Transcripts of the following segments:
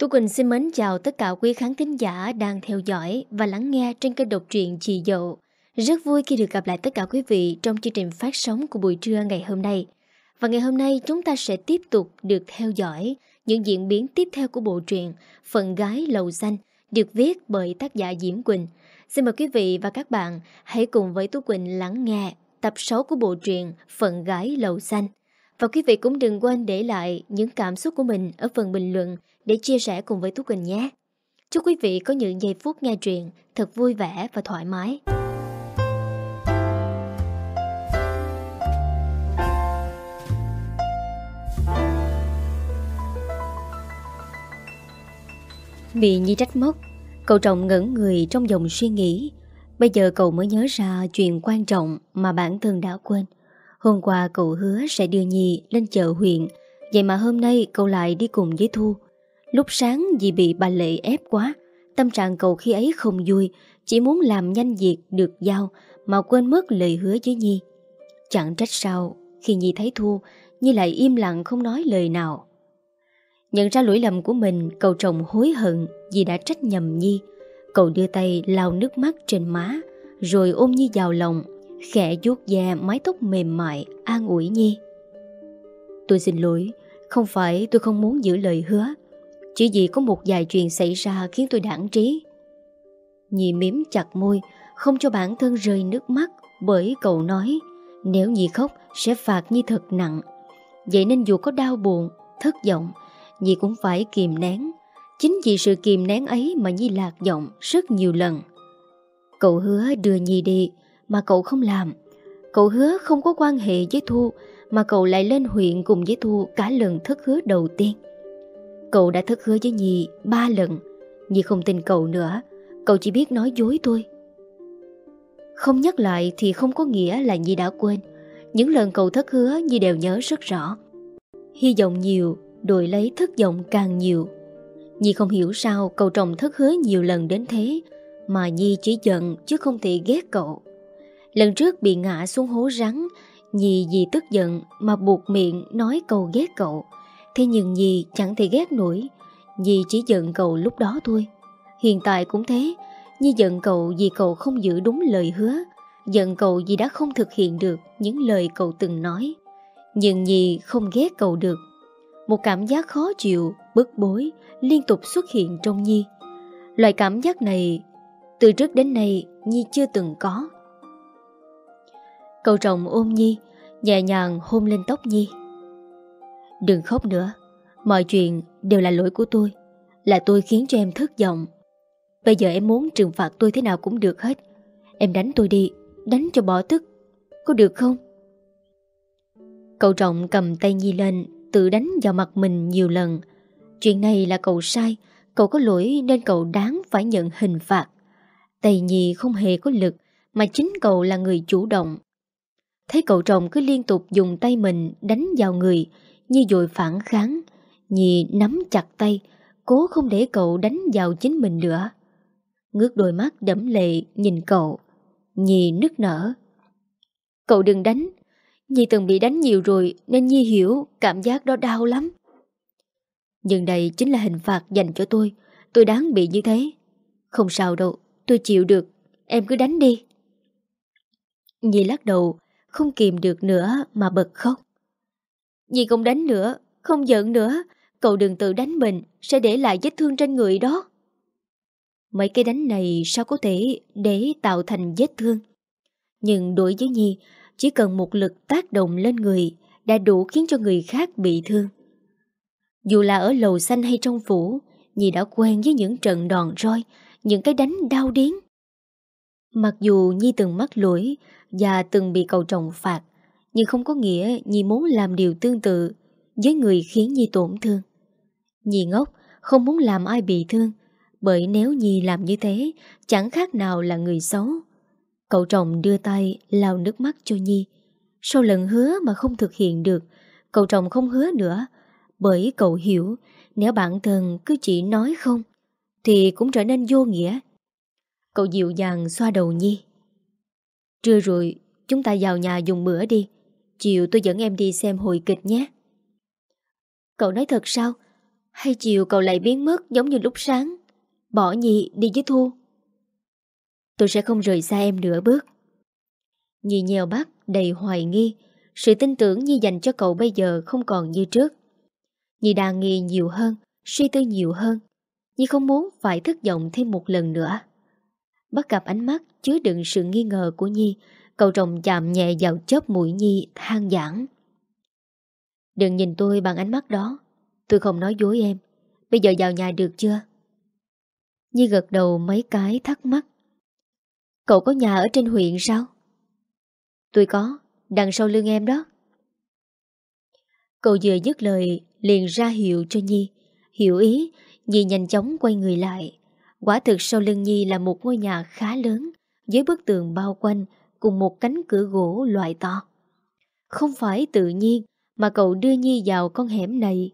Tú Quỳnh xin mến chào tất cả quý khán thính giả đang theo dõi và lắng nghe trên kênh độc truyện Chị Dậu. Rất vui khi được gặp lại tất cả quý vị trong chương trình phát sóng của buổi trưa ngày hôm nay. Và ngày hôm nay chúng ta sẽ tiếp tục được theo dõi những diễn biến tiếp theo của bộ truyện phần Gái Lầu Xanh, được viết bởi tác giả Diễm Quỳnh. Xin mời quý vị và các bạn hãy cùng với Tú Quỳnh lắng nghe tập 6 của bộ truyện Phận Gái Lầu Xanh. Và quý vị cũng đừng quên để lại những cảm xúc của mình ở phần bình luận để chia sẻ cùng với Thú Quỳnh nhé. Chúc quý vị có những giây phút nghe truyện thật vui vẻ và thoải mái. Bị Nhi trách móc, Cậu trọng ngẩn người trong dòng suy nghĩ Bây giờ cậu mới nhớ ra chuyện quan trọng mà bản thân đã quên Hôm qua cậu hứa sẽ đưa Nhi lên chợ huyện. Vậy mà hôm nay cậu lại đi cùng với Thu. Lúc sáng vì bị bà Lệ ép quá, Tâm trạng cậu khi ấy không vui, Chỉ muốn làm nhanh việc được giao Mà quên mất lời hứa với Nhi. Chẳng trách sao, Khi Nhi thấy Thu, Nhi lại im lặng không nói lời nào. Nhận ra lỗi lầm của mình, Cậu chồng hối hận vì đã trách nhầm Nhi. Cậu đưa tay lau nước mắt trên má, Rồi ôm Nhi vào lòng Khẽ vuốt da mái tóc mềm mại, An ủi Nhi. Tôi xin lỗi, Không phải tôi không muốn giữ lời hứa. Chỉ vì có một vài chuyện xảy ra Khiến tôi đảng trí. Nhi miếm chặt môi, Không cho bản thân rơi nước mắt Bởi cậu nói, Nếu Nhi khóc, sẽ phạt Nhi thật nặng. Vậy nên dù có đau buồn, Thất vọng, Nhi cũng phải kìm nén. Chính vì sự kìm nén ấy mà Nhi lạc giọng rất nhiều lần. Cậu hứa đưa Nhi đi mà cậu không làm. Cậu hứa không có quan hệ với Thu, Mà cậu lại lên huyện cùng với Thu Cả lần thất hứa đầu tiên. Cậu đã thất hứa với Nhi ba lần. Nhi không tin cậu nữa. Cậu chỉ biết nói dối tôi Không nhắc lại thì không có nghĩa là Nhi đã quên. Những lần cậu thất hứa, Nhi đều nhớ rất rõ. Hy vọng nhiều, Đổi lấy thất vọng càng nhiều. Nhi không hiểu sao cậu chồng thất hứa nhiều lần đến thế, Mà Nhi chỉ giận chứ không thể ghét cậu. Lần trước bị ngã xuống hố rắn Nhi vì tức giận mà buộc miệng nói cầu ghét cậu Thế nhưng Nhi chẳng thể ghét nổi Nhi chỉ giận cậu lúc đó thôi Hiện tại cũng thế Nhi giận cậu vì cậu không giữ đúng lời hứa Giận cậu vì đã không thực hiện được những lời cậu từng nói Nhưng Nhi không ghét cậu được một cảm giác khó chịu, bức bối liên tục xuất hiện trong Nhi. Loại cảm giác này từ trước đến nay Nhi chưa từng có. Cậu chồng ôm Nhi, nhẹ nhàng hôn lên tóc Nhi. Đừng khóc nữa, mọi chuyện đều là lỗi của tôi, là tôi khiến cho em thất vọng. Bây giờ em muốn trừng phạt tôi thế nào cũng được hết. Em đánh tôi đi, đánh cho bỏ tức, có được không? Cậu trọng cầm tay Nhi lên tự đánh vào mặt mình nhiều lần. Chuyện này là cậu sai, cậu có lỗi nên cậu đáng phải nhận hình phạt. tay Nhi không hề có lực, mà chính cậu là người chủ động. Thấy cậu chồng cứ liên tục dùng tay mình đánh vào người, Nhi dội phản kháng. Nhi nắm chặt tay, cố không để cậu đánh vào chính mình nữa. Ngước đôi mắt đẫm lệ nhìn cậu. Nhi nức nở. Cậu đừng đánh, Nhi từng bị đánh nhiều rồi nên Nhi hiểu cảm giác đó đau lắm. Nhưng đây chính là hình phạt dành cho tôi. Tôi đáng bị như thế. Không sao đâu, tôi chịu được. Em cứ đánh đi. Nhi lắc đầu, không kìm được nữa mà bật khóc. Nhi không đánh nữa, không giận nữa. Cậu đừng tự đánh mình, sẽ để lại vết thương trên người đó. Mấy cái đánh này sao có thể để tạo thành vết thương. Nhưng đối với Nhi, chỉ cần một lực tác động lên người đã đủ khiến cho người khác bị thương. Dù là ở lầu xanh hay trong phủ, Nhi đã quen với những trận đòn roi, những cái đánh đau điến. Mặc dù Nhi từng mắc lỗi và từng bị cầu trọng phạt, nhưng không có nghĩa Nhi muốn làm điều tương tự với người khiến Nhi tổn thương. Nhi ngốc, không muốn làm ai bị thương, bởi nếu Nhi làm như thế, chẳng khác nào là người xấu. Cậu chồng đưa tay lau nước mắt cho Nhi. Sau lần hứa mà không thực hiện được, cậu chồng không hứa nữa. Bởi cậu hiểu, nếu bản thân cứ chỉ nói không, thì cũng trở nên vô nghĩa. Cậu dịu dàng xoa đầu Nhi. Trưa rồi, chúng ta vào nhà dùng bữa đi. Chiều tôi dẫn em đi xem hồi kịch nhé. Cậu nói thật sao? Hay chiều cậu lại biến mất giống như lúc sáng? Bỏ Nhi đi với Thu. Tôi sẽ không rời xa em nửa bước. Nhi nhèo bắt đầy hoài nghi. Sự tin tưởng Nhi dành cho cậu bây giờ không còn như trước. Nhi đang nghi nhiều hơn Suy tư nhiều hơn. Nhi không muốn phải thất vọng thêm một lần nữa. Bắt gặp ánh mắt chứa đựng sự nghi ngờ của Nhi. Cậu rồng chạm nhẹ vào chớp mũi Nhi, than giảng. Đừng nhìn tôi bằng ánh mắt đó. Tôi không nói dối em. Bây giờ vào nhà được chưa? Nhi gật đầu mấy cái thắc mắc. Cậu có nhà ở trên huyện sao? Tôi có, Đằng sau lưng em đó. Cậu vừa dứt lời, Liền ra hiệu cho Nhi. Hiểu ý, Nhi nhanh chóng quay người lại. Quả thực sau lưng Nhi là một ngôi nhà khá lớn. Với bức tường bao quanh, Cùng một cánh cửa gỗ loại to. Không phải tự nhiên Mà cậu đưa Nhi vào con hẻm này.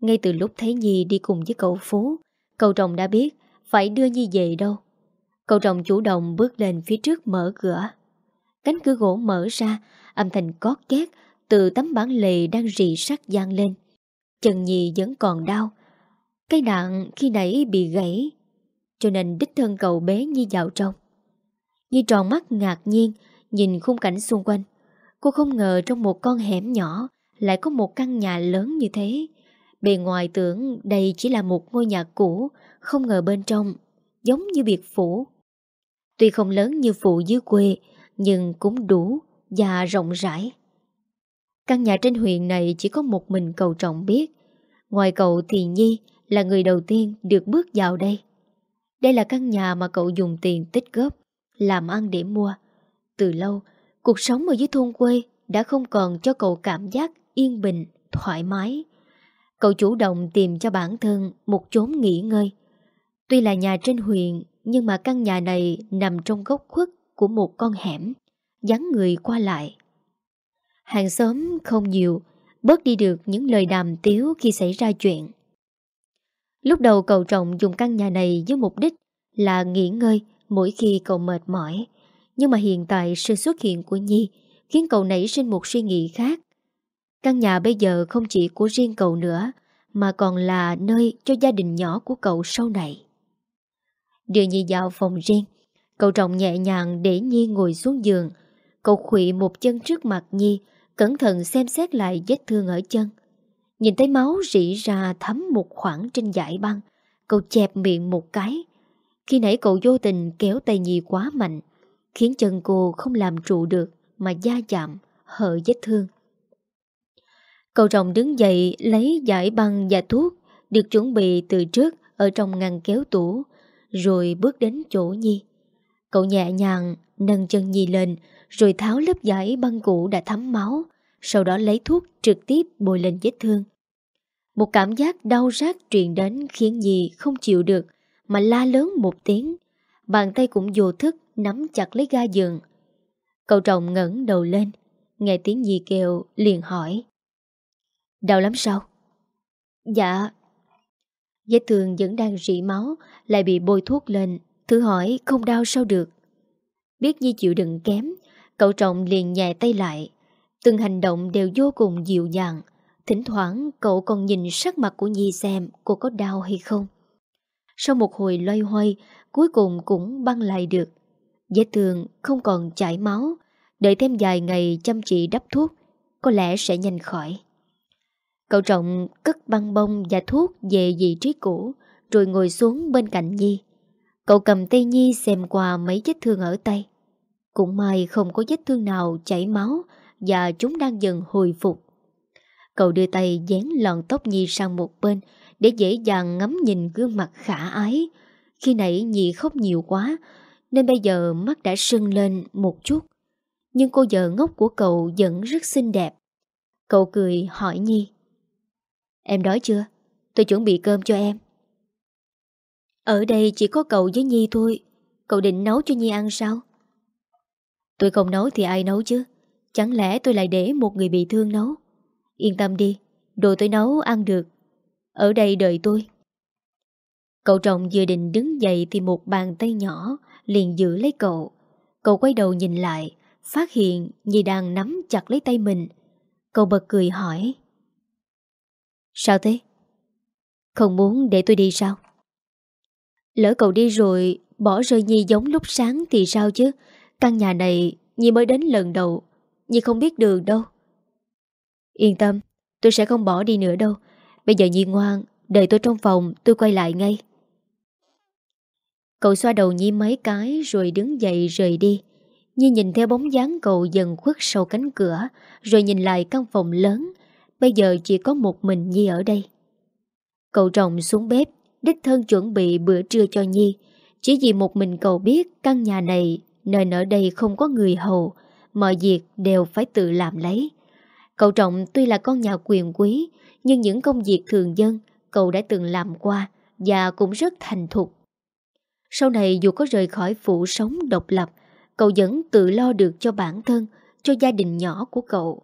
Ngay từ lúc thấy Nhi đi cùng với cậu Phú Cậu chồng đã biết Phải đưa Nhi về đâu. Cậu chồng chủ động bước lên phía trước mở cửa. Cánh cửa gỗ mở ra, Âm thanh cót két Từ tấm bản lề đang rì sắt gian lên. Chân Nhi vẫn còn đau. Cây đạn khi nãy bị gãy, Cho nên đích thân cậu bé Nhi vào trong. Nhi tròn mắt ngạc nhiên Nhìn khung cảnh xung quanh. Cô không ngờ trong một con hẻm nhỏ Lại có một căn nhà lớn như thế. Bề ngoài tưởng đây chỉ là một ngôi nhà cũ Không ngờ bên trong Giống như biệt phủ. Tuy không lớn như phụ dưới quê Nhưng cũng đủ Và rộng rãi. Căn nhà trên huyện này chỉ có một mình cầu trọng biết. Ngoài cậu thì Nhi là người đầu tiên được bước vào đây. Đây là căn nhà mà cậu dùng tiền tích góp, làm ăn để mua. Từ lâu, cuộc sống ở dưới thôn quê đã không còn cho cậu cảm giác yên bình, thoải mái. Cậu chủ động tìm cho bản thân một chốn nghỉ ngơi. Tuy là nhà trên huyện, nhưng mà căn nhà này nằm trong góc khuất của một con hẻm, dán người qua lại. Hàng xóm không nhiều, bớt đi được những lời đàm tiếu khi xảy ra chuyện. Lúc đầu cậu trọng dùng căn nhà này với mục đích là nghỉ ngơi mỗi khi cậu mệt mỏi. Nhưng mà hiện tại sự xuất hiện của Nhi khiến cậu nảy sinh một suy nghĩ khác. Căn nhà bây giờ không chỉ của riêng cậu nữa, mà còn là nơi cho gia đình nhỏ của cậu sau này. Đưa Nhi vào phòng riêng, cậu trọng nhẹ nhàng để Nhi ngồi xuống giường. Cậu khụy một chân trước mặt Nhi, cẩn thận xem xét lại vết thương ở chân. Nhìn thấy máu rỉ ra thấm một khoảng trên dải băng Cậu chẹp miệng một cái khi nãy cậu vô tình kéo tay Nhi quá mạnh Khiến chân cô không làm trụ được Mà da chạm, hở vết thương Cậu rồng đứng dậy lấy giải băng và thuốc Được chuẩn bị từ trước Ở trong ngăn kéo tủ Rồi bước đến chỗ Nhi Cậu nhẹ nhàng nâng chân Nhi lên Rồi tháo lớp giải băng cũ đã thấm máu sau đó lấy thuốc trực tiếp bôi lên vết thương. Một cảm giác đau rát truyền đến khiến Nhi không chịu được mà la lớn một tiếng. Bàn tay cũng vô thức nắm chặt lấy ga giường. Cậu chồng ngẩng đầu lên, nghe tiếng Nhi kêu liền hỏi. Đau lắm sao? Dạ. Vết thương vẫn đang rỉ máu, lại bị bôi thuốc lên, thử hỏi không đau sao được. Biết Nhi chịu đựng kém, cậu chồng liền nhẹ tay lại, Từng hành động đều vô cùng dịu dàng Thỉnh thoảng cậu còn nhìn sắc mặt của Nhi xem cô có đau hay không sau một hồi loay hoay, Cuối cùng cũng băng lại được. Vết thương không còn chảy máu, Đợi thêm vài ngày chăm chỉ đắp thuốc, Có lẽ sẽ nhanh khỏi. Cậu trọng cất băng bông và thuốc về vị trí cũ, Rồi ngồi xuống bên cạnh Nhi. Cậu cầm tay Nhi xem qua mấy vết thương ở tay. Cũng may không có vết thương nào chảy máu và chúng đang dần hồi phục. Cậu đưa tay dán lọn tóc Nhi sang một bên để dễ dàng ngắm nhìn gương mặt khả ái. Khi nãy Nhi khóc nhiều quá, nên bây giờ mắt đã sưng lên một chút. Nhưng cô vợ ngốc của cậu vẫn rất xinh đẹp. Cậu cười hỏi Nhi. Em đói chưa? Tôi chuẩn bị cơm cho em. Ở đây chỉ có cậu với Nhi thôi. Cậu định nấu cho Nhi ăn sao? Tôi không nấu thì ai nấu chứ? Chẳng lẽ tôi lại để một người bị thương nấu Yên tâm đi, Đồ tôi nấu ăn được ở đây đợi tôi. Cậu chồng vừa định đứng dậy Thì một bàn tay nhỏ liền giữ lấy cậu. Cậu quay đầu nhìn lại, Phát hiện Nhi đang nắm chặt lấy tay mình. Cậu bật cười hỏi, Sao thế? Không muốn để tôi đi sao? Lỡ cậu đi rồi, Bỏ rơi Nhi giống lúc sáng thì sao chứ? Căn nhà này Nhi mới đến lần đầu Nhi không biết đường đâu. Yên tâm, Tôi sẽ không bỏ đi nữa đâu. Bây giờ Nhi ngoan, Đợi tôi trong phòng, tôi quay lại ngay. Cậu xoa đầu Nhi mấy cái Rồi đứng dậy rời đi. Nhi nhìn theo bóng dáng cậu dần khuất sau cánh cửa, Rồi nhìn lại căn phòng lớn. Bây giờ chỉ có một mình Nhi ở đây. Cậu rồng xuống bếp, Đích thân chuẩn bị bữa trưa cho Nhi. Chỉ vì một mình cậu biết Căn nhà này Nơi ở đây không có người hầu, Mọi việc đều phải tự làm lấy. Cậu Trọng tuy là con nhà quyền quý nhưng những công việc thường dân, Cậu đã từng làm qua Và cũng rất thành thục. Sau này dù có rời khỏi phủ sống độc lập, Cậu vẫn tự lo được cho bản thân, Cho gia đình nhỏ của cậu.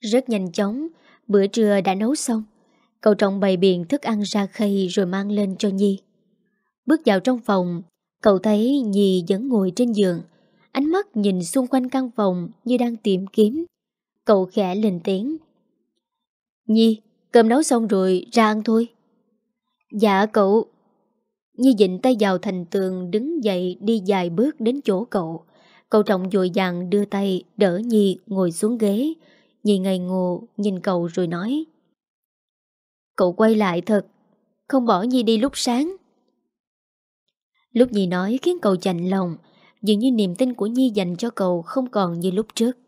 Rất nhanh chóng, Bữa trưa đã nấu xong, Cậu trọng bày biện thức ăn ra khay Rồi mang lên cho Nhi. Bước vào trong phòng, Cậu thấy Nhi vẫn ngồi trên giường, Ánh mắt nhìn xung quanh căn phòng Như đang tìm kiếm. Cậu khẽ lên tiếng. Nhi, cơm nấu xong rồi ra ăn thôi. Dạ cậu. Nhi dịnh tay vào thành tường Đứng dậy đi dài bước đến chỗ cậu. Cậu trọng dội dàng đưa tay Đỡ Nhi ngồi xuống ghế. Nhi ngây ngô nhìn cậu rồi nói Cậu quay lại thật Không bỏ Nhi đi lúc sáng. Lúc Nhi nói khiến cậu chạnh lòng Dường như niềm tin của Nhi dành cho cậu Không còn như lúc trước.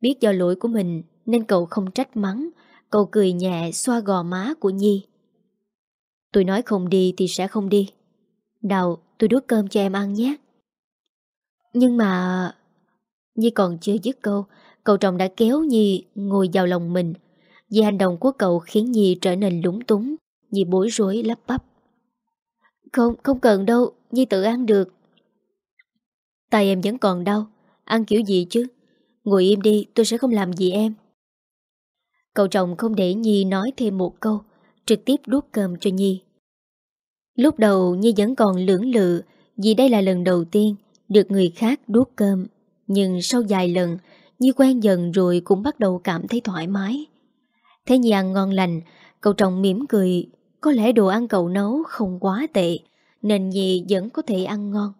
Biết do lỗi của mình Nên cậu không trách mắng Cậu cười nhẹ xoa gò má của Nhi. Tôi nói không đi thì sẽ không đi. Đào tôi đút cơm cho em ăn nhé. Nhưng mà Nhi còn chưa dứt câu Cậu chồng đã kéo Nhi ngồi vào lòng mình. Vì hành động của cậu khiến Nhi trở nên lúng túng Nhi bối rối lắp bắp. Không, không cần đâu Nhi tự ăn được. Tay em vẫn còn đau Ăn kiểu gì chứ? Ngồi im đi tôi sẽ không làm gì em. Cậu chồng không để Nhi nói thêm một câu, Trực tiếp đút cơm cho Nhi. Lúc đầu, Nhi vẫn còn lưỡng lự Vì đây là lần đầu tiên Được người khác đút cơm. Nhưng sau vài lần, Nhi quen dần rồi cũng bắt đầu cảm thấy thoải mái. Thấy Nhi ăn ngon lành, Cậu chồng mỉm cười, Có lẽ đồ ăn cậu nấu không quá tệ, Nên Nhi vẫn có thể ăn ngon.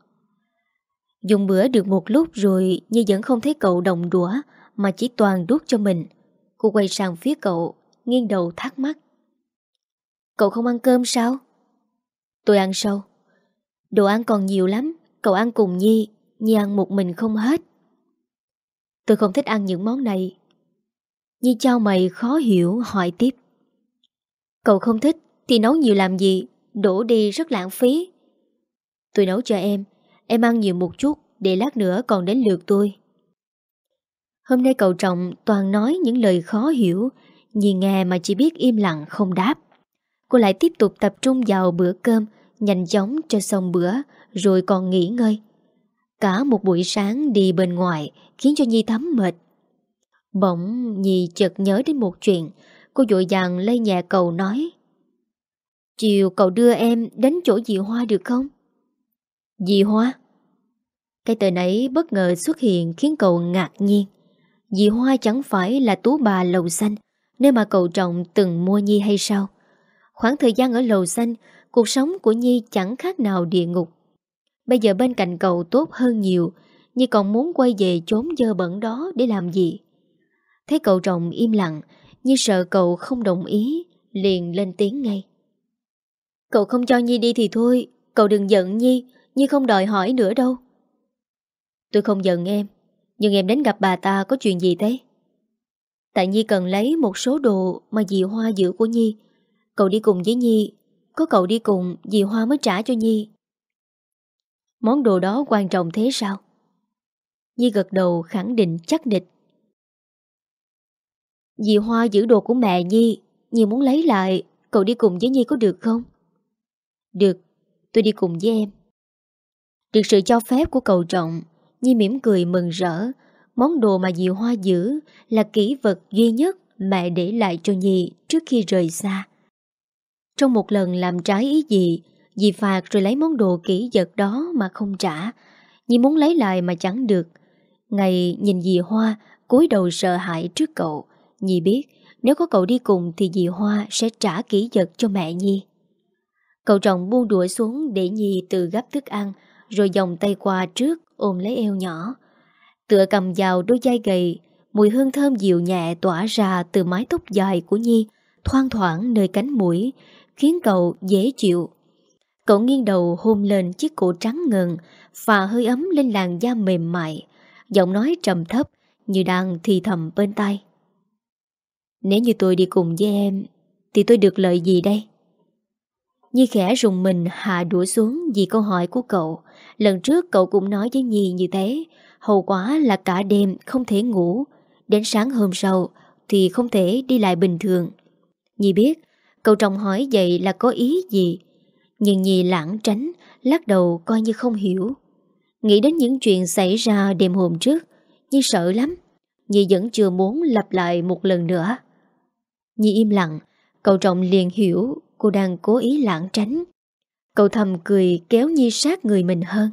Dùng bữa được một lúc rồi, Nhi vẫn không thấy cậu đồng đũa, Mà chỉ toàn đút cho mình. Cô quay sang phía cậu, Nghiêng đầu thắc mắc. Cậu không ăn cơm sao? Tôi ăn sâu. Đồ ăn còn nhiều lắm, Cậu ăn cùng Nhi Nhi ăn một mình không hết. Tôi không thích ăn những món này. Nhi trao mày khó hiểu, hỏi tiếp. Cậu không thích Thì nấu nhiều làm gì? Đổ đi rất lãng phí. Tôi nấu cho em Em ăn nhiều một chút, Để lát nữa còn đến lượt tôi. Hôm nay cậu trọng toàn nói những lời khó hiểu Nhìn nghe mà chỉ biết im lặng không đáp Cô lại tiếp tục tập trung vào bữa cơm, Nhanh chóng cho xong bữa, Rồi còn nghỉ ngơi Cả một buổi sáng đi bên ngoài Khiến cho Nhi thấm mệt Bỗng Nhi chợt nhớ đến một chuyện, Cô dội dàng lây nhẹ cầu nói, Chiều cậu đưa em đến chỗ dì Hoa được không? Dì Hoa? Cái tên ấy bất ngờ xuất hiện khiến cậu ngạc nhiên Dì Hoa chẳng phải là tú bà lầu xanh, Nơi mà cậu trọng từng mua Nhi hay sao? Khoảng thời gian ở lầu xanh, Cuộc sống của Nhi chẳng khác nào địa ngục. Bây giờ bên cạnh cậu tốt hơn nhiều, Nhi còn muốn quay về chốn dơ bẩn đó để làm gì? Thấy cậu trọng im lặng, Nhi sợ cậu không đồng ý, Liền lên tiếng ngay. Cậu không cho Nhi đi thì thôi, Cậu đừng giận Nhi Nhi không đòi hỏi nữa đâu. Tôi không giận em. Nhưng em đến gặp bà ta có chuyện gì thế? Tại Nhi cần lấy một số đồ Mà dì Hoa giữ của Nhi. Cậu đi cùng với Nhi, Có cậu đi cùng, dì Hoa mới trả cho Nhi. Món đồ đó quan trọng thế sao? Nhi gật đầu khẳng định chắc địch. Dì Hoa giữ đồ của mẹ Nhi Nhi muốn lấy lại, Cậu đi cùng với Nhi có được không? Được, Tôi đi cùng với em. Được sự cho phép của cậu trọng Nhi mỉm cười mừng rỡ. Món đồ mà dì Hoa giữ Là kỷ vật duy nhất mẹ để lại cho Nhi trước khi rời xa. Trong một lần làm trái ý gì Dì phạt rồi lấy món đồ kỹ vật đó mà không trả. Nhi muốn lấy lại mà chẳng được. Ngày nhìn dì Hoa cúi đầu sợ hãi trước cậu. Nhi biết Nếu có cậu đi cùng thì dì Hoa sẽ trả kỹ vật cho mẹ Nhi. Cậu trọng buông đuổi xuống để Nhi tự gấp thức ăn, rồi dòng tay qua trước ôm lấy eo nhỏ. Tựa cầm vào đôi dây gầy, mùi hương thơm dịu nhẹ tỏa ra từ mái tóc dài của Nhi, thoang thoảng nơi cánh mũi, khiến cậu dễ chịu. Cậu nghiêng đầu hôn lên chiếc cổ trắng ngần, và hơi ấm lên làn da mềm mại, giọng nói trầm thấp như đang thì thầm bên tay. Nếu như tôi đi cùng với em, thì tôi được lợi gì đây? Nhi khẽ rùng mình hạ đũa xuống vì câu hỏi của cậu. Lần trước cậu cũng nói với Nhi như thế, hậu quả là cả đêm không thể ngủ, đến sáng hôm sau thì không thể đi lại bình thường. Nhi biết, cậu trọng hỏi vậy là có ý gì, nhưng Nhi lãng tránh, lắc đầu coi như không hiểu. Nghĩ đến những chuyện xảy ra đêm hôm trước, Nhi sợ lắm. Nhi vẫn chưa muốn lặp lại một lần nữa. Nhi im lặng, cậu trọng liền hiểu cô đang cố ý lãng tránh. Cậu thầm cười kéo Nhi sát người mình hơn.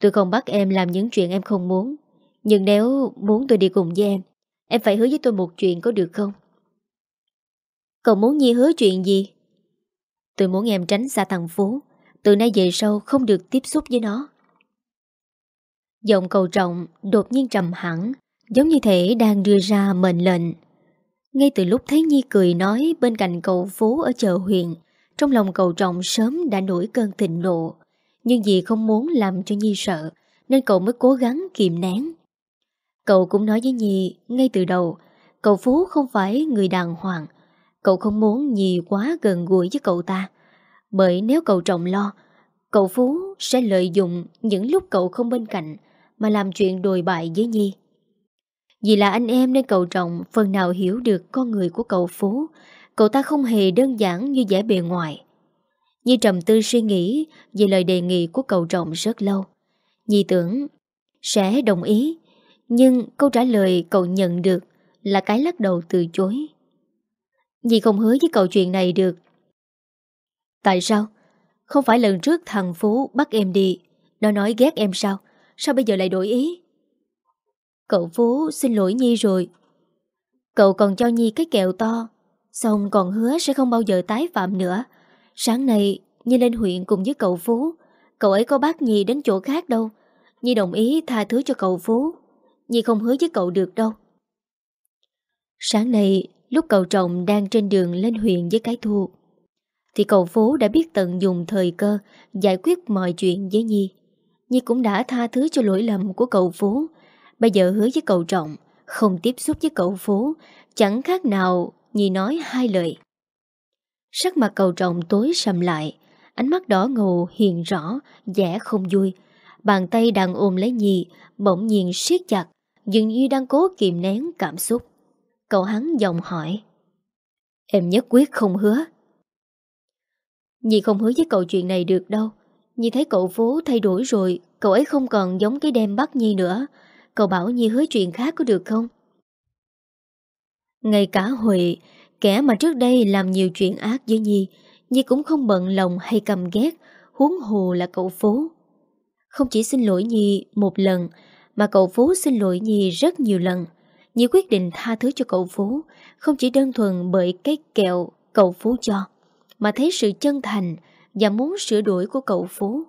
Tôi không bắt em làm những chuyện em không muốn. Nhưng nếu muốn tôi đi cùng với em, em phải hứa với tôi một chuyện có được không? Cậu muốn Nhi hứa chuyện gì? Tôi muốn em tránh xa thằng Phú. Từ nay về sau không được tiếp xúc với nó. Giọng cầu trọng đột nhiên trầm hẳn, giống như thể đang đưa ra mệnh lệnh. Ngay từ lúc thấy Nhi cười nói bên cạnh cậu Phú ở chợ huyện, trong lòng cậu trọng sớm đã nổi cơn thịnh nộ. Nhưng vì không muốn làm cho Nhi sợ, nên cậu mới cố gắng kìm nén. Cậu cũng nói với Nhi ngay từ đầu, cậu Phú không phải người đàng hoàng. Cậu không muốn Nhi quá gần gũi với cậu ta. Bởi nếu cậu trọng lo, cậu Phú sẽ lợi dụng những lúc cậu không bên cạnh mà làm chuyện đồi bại với Nhi. Vì là anh em nên cậu trọng phần nào hiểu được con người của cậu Phú. Cậu ta không hề đơn giản như vẻ bề ngoài. Nhi trầm tư suy nghĩ về lời đề nghị của cậu trọng rất lâu. Nhi tưởng sẽ đồng ý, nhưng câu trả lời cậu nhận được là cái lắc đầu từ chối. Nhi không hứa với cậu chuyện này được. Tại sao? Không phải lần trước thằng Phú bắt em đi, nó nói ghét em sao? Sao bây giờ lại đổi ý? Cậu Phú xin lỗi Nhi rồi. Cậu còn cho Nhi cái kẹo to, xong còn hứa sẽ không bao giờ tái phạm nữa. Sáng nay, Nhi lên huyện cùng với cậu Phú. Cậu ấy có bắt Nhi đến chỗ khác đâu. Nhi đồng ý tha thứ cho cậu Phú. Nhi không hứa với cậu được đâu. Sáng nay, lúc cậu chồng đang trên đường lên huyện với cái thu, thì cậu Phú đã biết tận dụng thời cơ giải quyết mọi chuyện với Nhi. Nhi cũng đã tha thứ cho lỗi lầm của cậu Phú. Bây giờ hứa với cậu Trọng, không tiếp xúc với cậu Phú, chẳng khác nào Nhi nói hai lời. Sắc mặt cậu Trọng tối sầm lại, ánh mắt đỏ ngầu hiện rõ, vẻ không vui. Bàn tay đang ôm lấy Nhi, bỗng nhiên siết chặt, dường như đang cố kìm nén cảm xúc. Cậu hắn giọng hỏi. Em nhất quyết không hứa. Nhi không hứa với cậu chuyện này được đâu. Nhi thấy cậu Phú thay đổi rồi Cậu ấy không còn giống cái đem bắt Nhi nữa Cậu bảo Nhi hứa chuyện khác có được không? Ngay cả Huệ, Kẻ mà trước đây làm nhiều chuyện ác với Nhi Nhi cũng không bận lòng hay cầm ghét, Huống hồ là cậu Phú. Không chỉ xin lỗi Nhi một lần, Mà cậu Phú xin lỗi Nhi rất nhiều lần. Nhi quyết định tha thứ cho cậu Phú, Không chỉ đơn thuần bởi cái kẹo cậu Phú cho, Mà thấy sự chân thành và muốn sửa đổi của cậu Phú.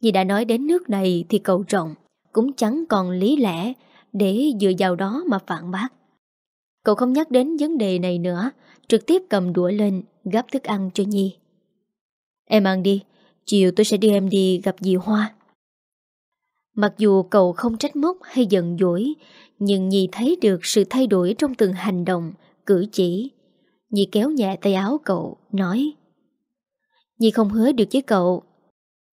Nhi đã nói đến nước này thì cậu trọng cũng chẳng còn lý lẽ để dựa vào đó mà phản bác. Cậu không nhắc đến vấn đề này nữa, trực tiếp cầm đũa lên gắp thức ăn cho Nhi. Em ăn đi, chiều tôi sẽ đưa em đi gặp dì Hoa. Mặc dù cậu không trách móc hay giận dỗi, nhưng Nhi thấy được sự thay đổi trong từng hành động, cử chỉ. Nhi kéo nhẹ tay áo cậu, nói Nhi không hứa được với cậu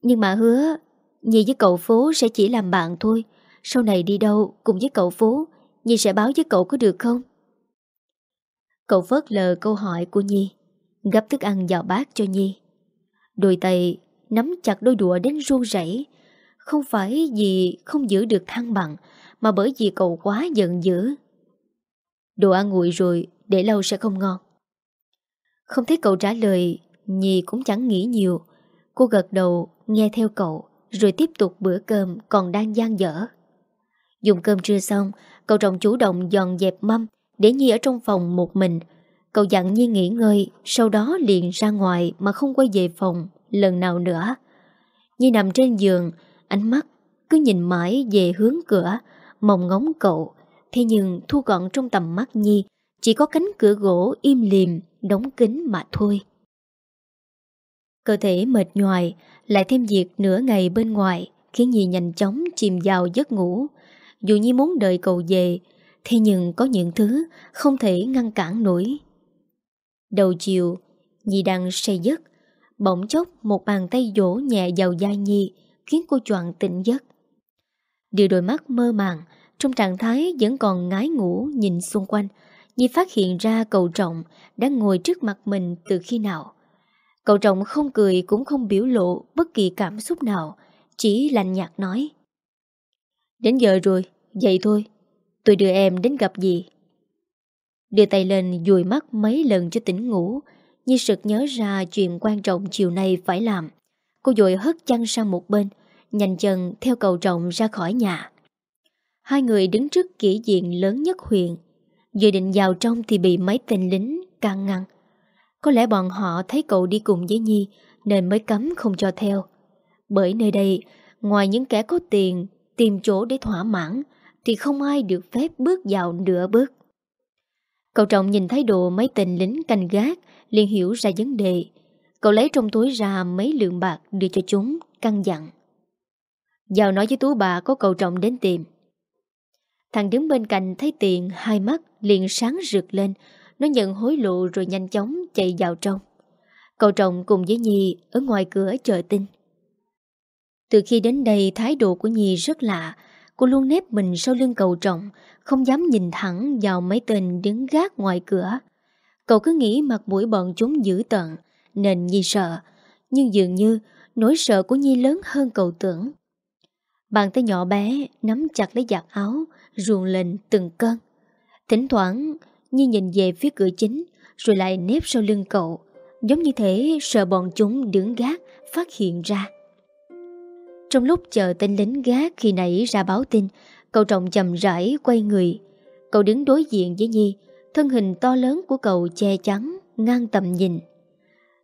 Nhưng mà hứa Nhi với cậu Phú sẽ chỉ làm bạn thôi. Sau này đi đâu cùng với cậu Phú, Nhi sẽ báo với cậu có được không? Cậu phớt lờ câu hỏi của Nhi, Gấp thức ăn vào bát cho Nhi. Đôi tay nắm chặt đôi đũa đến run rẩy. Không phải vì không giữ được thăng bằng, Mà bởi vì cậu quá giận dữ. Đồ ăn nguội rồi, Để lâu sẽ không ngon. Không thấy cậu trả lời, Nhi cũng chẳng nghĩ nhiều. Cô gật đầu, nghe theo cậu. Rồi tiếp tục bữa cơm còn đang gian dở. Dùng cơm trưa xong, Cậu chồng chủ động dọn dẹp mâm Để Nhi ở trong phòng một mình. Cậu dặn Nhi nghỉ ngơi, Sau đó liền ra ngoài Mà không quay về phòng lần nào nữa. Nhi nằm trên giường, Ánh mắt cứ nhìn mãi về hướng cửa, Mong ngóng cậu. Thế nhưng thu gọn trong tầm mắt Nhi, Chỉ có cánh cửa gỗ im liềm Đóng kín mà thôi. Cơ thể mệt nhoài, Lại thêm việc nửa ngày bên ngoài, Khiến Nhi nhanh chóng chìm vào giấc ngủ. Dù Nhi muốn đợi cậu về, Thế nhưng có những thứ Không thể ngăn cản nổi. Đầu chiều, Nhi đang say giấc, Bỗng chốc một bàn tay vỗ nhẹ vào da Nhi, Khiến cô choàng tỉnh giấc. Điều đôi mắt mơ màng, Trong trạng thái vẫn còn ngái ngủ Nhìn xung quanh, Nhi phát hiện ra cậu trọng Đang ngồi trước mặt mình từ khi nào. Cậu trọng không cười cũng không biểu lộ Bất kỳ cảm xúc nào Chỉ lạnh nhạt nói. Đến giờ rồi, dậy thôi Tôi đưa em đến gặp gì Đưa tay lên dùi mắt mấy lần cho tỉnh ngủ Nhi sực nhớ ra chuyện quan trọng chiều nay phải làm. Cô dội hất chăn sang một bên Nhanh chân theo cầu trọng ra khỏi nhà. Hai người đứng trước kỹ diện lớn nhất huyện. Vừa định vào trong thì bị mấy tên lính can ngăn. Có lẽ bọn họ thấy cậu đi cùng với Nhi, Nên mới cấm không cho theo. Bởi nơi đây, Ngoài những kẻ có tiền, Tìm chỗ để thỏa mãn, Thì không ai được phép bước vào nửa bước. Cậu trọng nhìn thấy đồ mấy tình lính canh gác, liền hiểu ra vấn đề. Cậu lấy trong túi ra mấy lượng bạc đưa cho chúng Căng dặn. Vào nói với tú bà có cậu trọng đến tìm. Thằng đứng bên cạnh thấy tiền, Hai mắt liền sáng rực lên nó nhận hối lộ rồi nhanh chóng chạy vào trong. Cậu trọng cùng với Nhi Ở ngoài cửa chờ tin. Từ khi đến đây, thái độ của Nhi rất lạ. Cô luôn nếp mình sau lưng cậu trọng, Không dám nhìn thẳng vào mấy tên đứng gác ngoài cửa. Cậu cứ nghĩ mặt mũi bọn chúng dữ tận Nên Nhi sợ. Nhưng dường như, nỗi sợ của Nhi lớn hơn cậu tưởng. Bàn tay nhỏ bé nắm chặt lấy giặt áo, Ruồn lên từng cơn. Thỉnh thoảng Nhi nhìn về phía cửa chính, Rồi lại nép sau lưng cậu. Giống như thế sợ bọn chúng đứng gác, Phát hiện ra. Trong lúc chờ tên lính gác Khi nãy ra báo tin, Cậu trọng chầm rãi quay người. Cậu đứng đối diện với Nhi, Thân hình to lớn của cậu che chắn, Ngang tầm nhìn.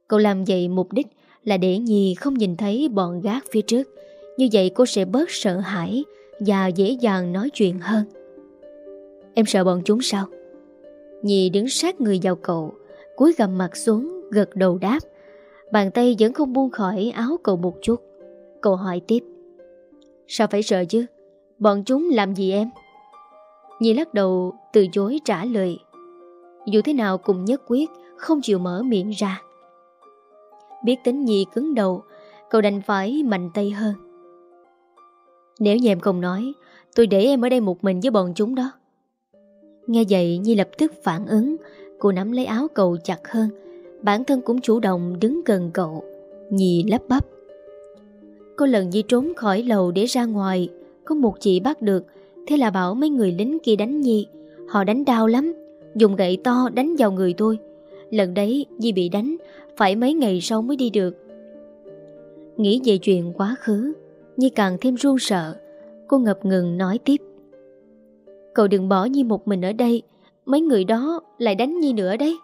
Cậu làm vậy mục đích là để Nhi không nhìn thấy bọn gác phía trước. Như vậy cô sẽ bớt sợ hãi Và dễ dàng nói chuyện hơn. Em sợ bọn chúng sao? Nhi đứng sát người vào cậu, cúi gầm mặt xuống, Gật đầu đáp. Bàn tay vẫn không buông khỏi áo cậu một chút. Cậu hỏi tiếp. Sao phải sợ chứ? Bọn chúng làm gì em? Nhi lắc đầu, từ chối trả lời. Dù thế nào cũng nhất quyết, Không chịu mở miệng ra. Biết tính Nhi cứng đầu, Cậu đành phải mạnh tay hơn. Nếu như em không nói, Tôi để em ở đây một mình với bọn chúng đó. Nghe vậy, Nhi lập tức phản ứng. Cô nắm lấy áo cậu chặt hơn. Bản thân cũng chủ động đứng gần cậu. Nhi lấp bắp. Có lần Nhi trốn khỏi lầu để ra ngoài. Có một chị bắt được. Thế là bảo mấy người lính kia đánh Nhi. Họ đánh đau lắm. Dùng gậy to đánh vào người tôi. Lần đấy Di bị đánh. Phải mấy ngày sau mới đi được. Nghĩ về chuyện quá khứ, Nhi càng thêm run sợ. Cô ngập ngừng nói tiếp. Cậu đừng bỏ Nhi một mình ở đây. Mấy người đó lại đánh Nhi nữa đấy.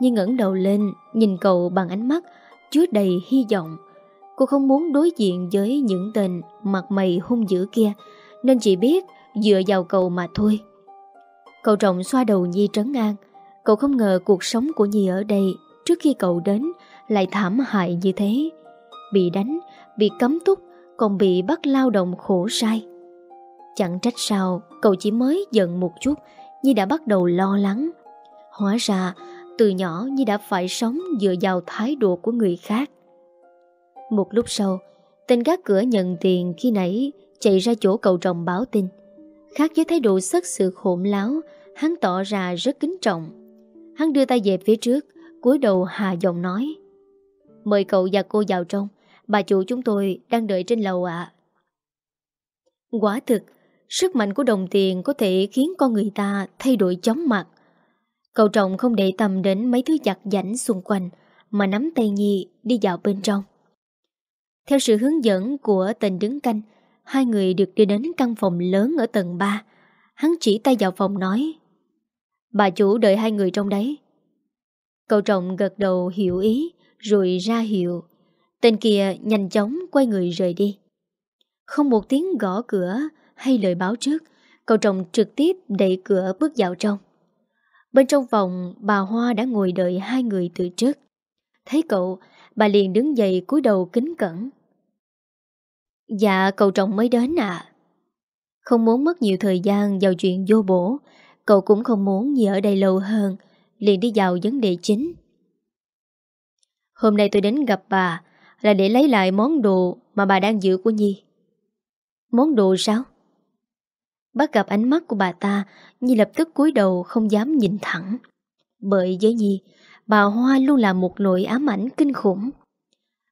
Nhi ngẩng đầu lên Nhìn cậu bằng ánh mắt Chứa đầy hy vọng. Cô không muốn đối diện với những tên Mặt mày hung dữ kia Nên chỉ biết dựa vào cậu mà thôi. Cậu trọng xoa đầu Nhi trấn an. Cậu không ngờ cuộc sống của Nhi ở đây Trước khi cậu đến Lại thảm hại như thế. Bị đánh, bị cấm túc Còn bị bắt lao động khổ sai. Chẳng trách sao Cậu chỉ mới giận một chút, Nhi đã bắt đầu lo lắng. Hóa ra, từ nhỏ Nhi đã phải sống dựa vào thái độ của người khác. Một lúc sau, Tên gác cửa nhận tiền khi nãy Chạy ra chỗ cậu chồng báo tin. Khác với thái độ sất sự hỗn láo, Hắn tỏ ra rất kính trọng. Hắn đưa tay về phía trước, cúi đầu hà giọng nói, Mời cậu và cô vào trong, Bà chủ chúng tôi đang đợi trên lầu ạ. Quả thực Sức mạnh của đồng tiền có thể khiến con người ta thay đổi chóng mặt Cậu trọng không để tâm đến mấy thứ giặt giảnh xung quanh Mà nắm tay Nhi đi vào bên trong Theo sự hướng dẫn của tên đứng canh Hai người được đưa đến căn phòng lớn ở tầng 3 Hắn chỉ tay vào phòng nói Bà chủ đợi hai người trong đấy. Cậu trọng gật đầu hiểu ý, rồi ra hiệu. Tên kia nhanh chóng quay người rời đi. Không một tiếng gõ cửa hay lời báo trước, cậu chồng trực tiếp đẩy cửa bước vào trong. Bên trong phòng, bà Hoa đã ngồi đợi hai người từ trước. Thấy cậu, bà liền đứng dậy cúi đầu kính cẩn. Dạ, cậu chồng mới đến à? Không muốn mất nhiều thời gian vào chuyện vô bổ, cậu cũng không muốn gì ở đây lâu hơn, liền đi vào vấn đề chính. Hôm nay tôi đến gặp bà là để lấy lại món đồ mà bà đang giữ của Nhi. Món đồ sao? Bác gặp ánh mắt của bà ta Nhi lập tức cúi đầu không dám nhìn thẳng. Bởi với Nhi, Bà Hoa luôn là một nỗi ám ảnh kinh khủng.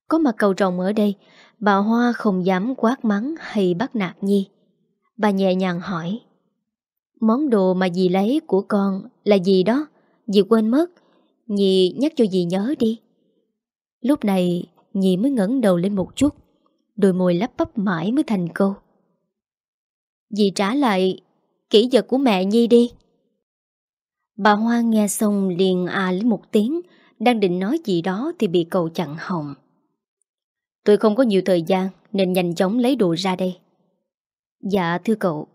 Có mặt cầu rồng ở đây, Bà Hoa không dám quát mắng hay bắt nạt Nhi. Bà nhẹ nhàng hỏi, Món đồ mà dì lấy của con là gì đó? Dì quên mất. Nhi nhắc cho dì nhớ đi. Lúc này, Nhi mới ngẩng đầu lên một chút, Đôi môi lắp bắp mãi mới thành câu Dì trả lại kỹ vật của mẹ Nhi đi. Bà Hoa nghe xong liền à lên một tiếng, Đang định nói gì đó thì bị cậu chặn họng. Tôi không có nhiều thời gian, Nên nhanh chóng lấy đồ ra đây. Dạ thưa cậu.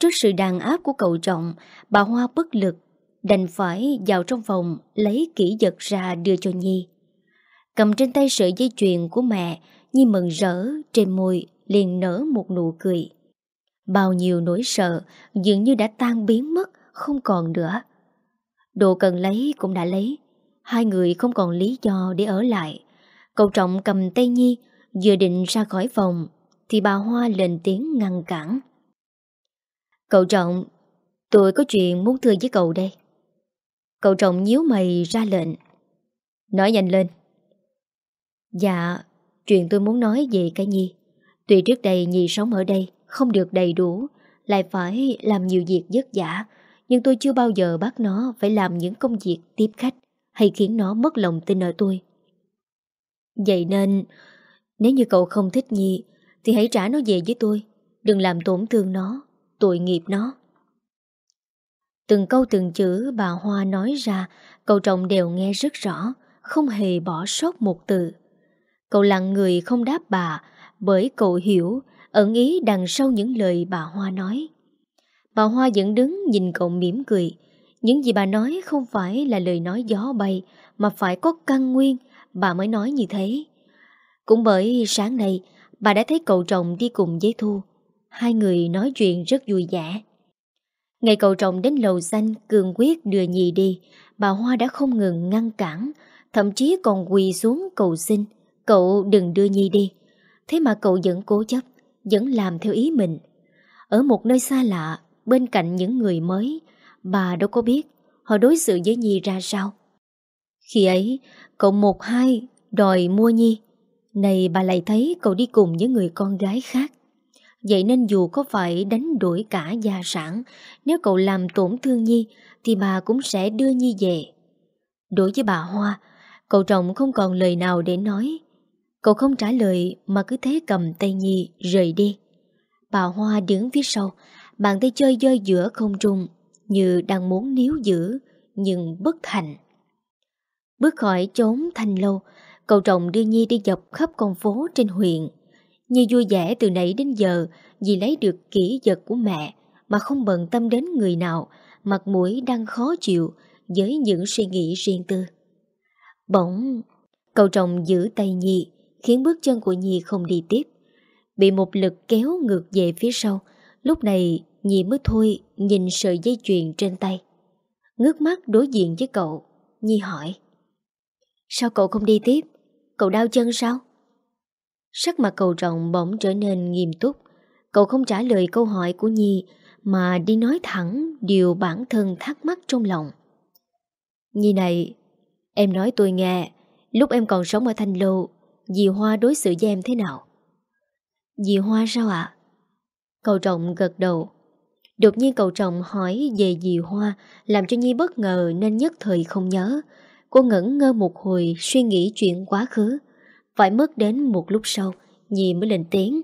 Trước sự đàn áp của cậu trọng, Bà Hoa bất lực, Đành phải vào trong phòng Lấy kỹ vật ra đưa cho Nhi. Cầm trên tay sợi dây chuyền của mẹ, Nhi mừng rỡ, Trên môi liền nở một nụ cười. Bao nhiêu nỗi sợ Dường như đã tan biến mất, Không còn nữa. Đồ cần lấy cũng đã lấy, Hai người không còn lý do để ở lại. Cậu Trọng cầm tay Nhi, Vừa định ra khỏi phòng, Thì bà Hoa lên tiếng ngăn cản. Cậu Trọng, Tôi có chuyện muốn thưa với cậu đây. Cậu Trọng nhíu mày ra lệnh. Nói nhanh lên. Dạ Chuyện tôi muốn nói về cái Nhi. Tuy trước đây Nhi sống ở đây không được đầy đủ, Lại phải làm nhiều việc vất vả. Nhưng tôi chưa bao giờ bắt nó Phải làm những công việc tiếp khách Hay khiến nó mất lòng tin ở tôi. Vậy nên, Nếu như cậu không thích Nhi, Thì hãy trả nó về với tôi. Đừng làm tổn thương nó, Tội nghiệp nó. Từng câu từng chữ bà Hoa nói ra, Cậu trọng đều nghe rất rõ, Không hề bỏ sót một từ. Cậu lặng người không đáp bà Bởi cậu hiểu Ẩn ý đằng sau những lời bà Hoa nói. Bà Hoa vẫn đứng nhìn cậu mỉm cười. Những gì bà nói không phải là lời nói gió bay, Mà phải có căn nguyên, Bà mới nói như thế. Cũng bởi sáng nay, Bà đã thấy cậu chồng đi cùng với Thu. Hai người nói chuyện rất vui vẻ. Ngày cậu chồng đến lầu xanh, Cường quyết đưa nhì đi. Bà Hoa đã không ngừng ngăn cản, Thậm chí còn quỳ xuống cầu xin, Cậu đừng đưa Nhi đi. Thế mà cậu vẫn cố chấp. Vẫn làm theo ý mình. Ở một nơi xa lạ, Bên cạnh những người mới, Bà đâu có biết Họ đối xử với Nhi ra sao. Khi ấy, cậu một hai Đòi mua Nhi. Này bà lại thấy cậu đi cùng với người con gái khác. Vậy nên dù có phải đánh đuổi cả gia sản, Nếu cậu làm tổn thương Nhi Thì bà cũng sẽ đưa Nhi về. Đối với bà Hoa, Cậu chồng không còn lời nào để nói. Cậu không trả lời mà cứ thế cầm tay Nhi rời đi. Bà Hoa đứng phía sau, bàn tay chơi dơi giữa không trung, như đang muốn níu giữ, nhưng bất thành. Bước khỏi chốn thanh lâu, cậu chồng đưa Nhi đi dọc khắp con phố trên huyện. Nhi vui vẻ từ nãy đến giờ vì lấy được kỹ vật của mẹ mà không bận tâm đến người nào, mặt mũi đang khó chịu với những suy nghĩ riêng tư. Bỗng, cậu chồng giữ tay Nhi, khiến bước chân của Nhi không đi tiếp. Bị một lực kéo ngược về phía sau, lúc này Nhi mới thôi nhìn sợi dây chuyền trên tay. Ngước mắt đối diện với cậu, Nhi hỏi. Sao cậu không đi tiếp? Cậu đau chân sao? Sắc mặt cậu rộng bỗng trở nên nghiêm túc. Cậu không trả lời câu hỏi của Nhi mà đi nói thẳng điều bản thân thắc mắc trong lòng. Nhi này, em nói tôi nghe, lúc em còn sống ở Thanh Lô, Dì Hoa đối xử với em thế nào? Dì Hoa sao ạ? Cậu trọng gật đầu. Đột nhiên cậu trọng hỏi về dì Hoa làm cho Nhi bất ngờ nên nhất thời không nhớ. Cô ngẩn ngơ một hồi suy nghĩ chuyện quá khứ. Phải mất đến một lúc sau, Nhi mới lên tiếng.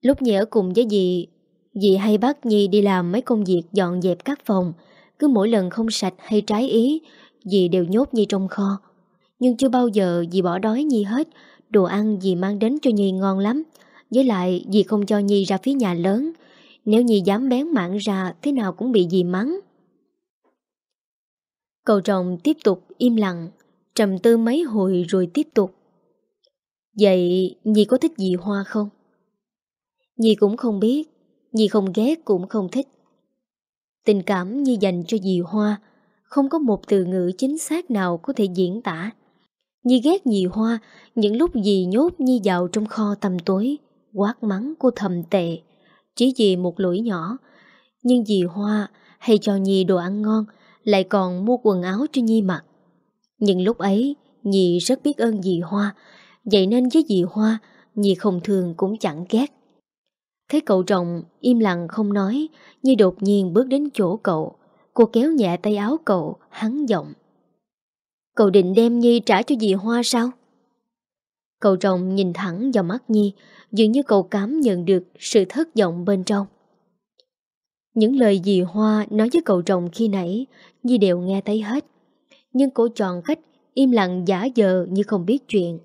Lúc Nhi ở cùng với dì, dì hay bắt Nhi đi làm mấy công việc dọn dẹp các phòng. Cứ mỗi lần không sạch hay trái ý Dì đều nhốt Nhi trong kho nhưng chưa bao giờ dì bỏ đói Nhi hết. Đồ ăn dì mang đến cho Nhi ngon lắm. Với lại, dì không cho Nhi ra phía nhà lớn. Nếu Nhi dám bén mạng ra, Thế nào cũng bị dì mắng. Cậu chồng tiếp tục im lặng, Trầm tư mấy hồi rồi tiếp tục. Vậy Nhi có thích dì Hoa không? Nhi cũng không biết. Nhi không ghét cũng không thích. Tình cảm Nhi dành cho dì Hoa, Không có một từ ngữ chính xác nào có thể diễn tả. Nhi ghét dì Hoa, Những lúc dì nhốt Nhi vào trong kho tầm tối, Quát mắng cô thầm tệ. Chỉ vì một lỗi nhỏ, Nhưng dì Hoa hay cho Nhi đồ ăn ngon, Lại còn mua quần áo cho Nhi mặc. Nhưng lúc ấy, Nhi rất biết ơn dì Hoa, Vậy nên với dì Hoa, Nhi không thường cũng chẳng ghét. Thấy cậu chồng im lặng không nói, Nhi đột nhiên bước đến chỗ cậu. Cô kéo nhẹ tay áo cậu, Hắn giọng. Cậu định đem Nhi trả cho dì Hoa sao? Cậu chồng nhìn thẳng vào mắt Nhi, Dường như cậu cảm nhận được Sự thất vọng bên trong. Những lời dì Hoa nói với cậu chồng khi nãy, Nhi đều nghe thấy hết. Nhưng cô chọn cách Im lặng giả dờ như không biết chuyện.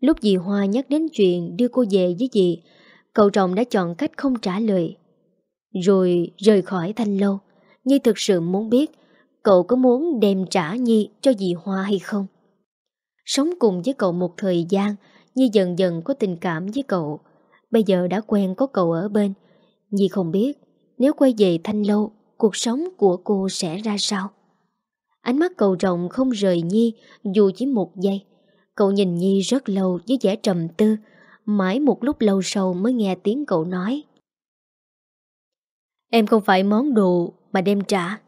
Lúc dì Hoa nhắc đến chuyện Đưa cô về với dì, Cậu chồng đã chọn cách không trả lời. Rồi rời khỏi thanh lâu. Nhi thực sự muốn biết Cậu có muốn đem trả Nhi cho dì Hoa hay không? Sống cùng với cậu một thời gian, Nhi dần dần có tình cảm với cậu. Bây giờ đã quen có cậu ở bên. Nhi không biết, Nếu quay về thanh lâu, Cuộc sống của cô sẽ ra sao? Ánh mắt cậu rộng không rời Nhi, Dù chỉ một giây. Cậu nhìn Nhi rất lâu với vẻ trầm tư, Mãi một lúc lâu sau mới nghe tiếng cậu nói. Em không phải món đồ mà đem trả.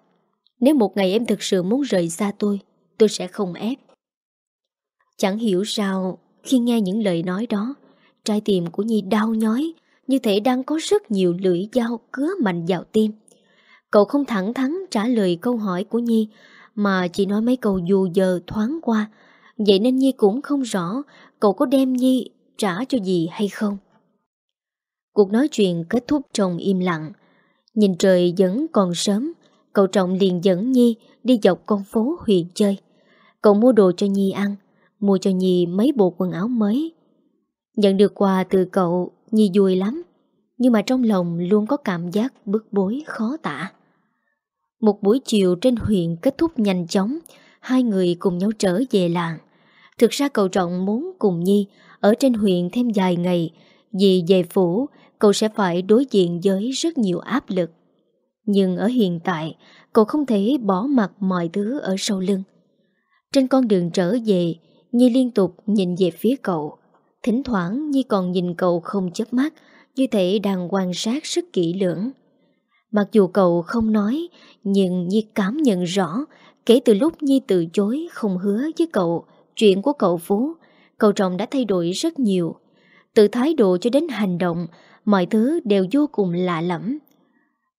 Nếu một ngày em thực sự muốn rời xa tôi Tôi sẽ không ép Chẳng hiểu sao Khi nghe những lời nói đó Trái tim của Nhi đau nhói Như thể đang có rất nhiều lưỡi dao Cứa mạnh vào tim Cậu không thẳng thắn trả lời câu hỏi của Nhi Mà chỉ nói mấy câu dù giờ thoáng qua Vậy nên Nhi cũng không rõ Cậu có đem Nhi trả cho gì hay không. Cuộc nói chuyện kết thúc trong im lặng. Nhìn trời vẫn còn sớm, cậu Trọng liền dẫn Nhi đi dọc con phố huyện chơi. Cậu mua đồ cho Nhi ăn, mua cho Nhi mấy bộ quần áo mới. Nhận được quà từ cậu, Nhi vui lắm, nhưng mà trong lòng luôn có cảm giác bức bối khó tả. Một buổi chiều trên huyện kết thúc nhanh chóng, hai người cùng nhau trở về làng. Thực ra cậu Trọng muốn cùng Nhi ở trên huyện thêm vài ngày vì về phủ cậu sẽ phải đối diện với rất nhiều áp lực. Nhưng ở hiện tại cậu không thể bỏ mặt mọi thứ ở sau lưng. Trên con đường trở về, Nhi liên tục nhìn về phía cậu. Thỉnh thoảng, Nhi còn nhìn cậu không chớp mắt, Như thể đang quan sát rất kỹ lưỡng. Mặc dù cậu không nói, Nhưng Nhi cảm nhận rõ, Kể từ lúc Nhi từ chối không hứa với cậu Chuyện của cậu Phú, Cậu chồng đã thay đổi rất nhiều. Từ thái độ cho đến hành động, Mọi thứ đều vô cùng lạ lẫm.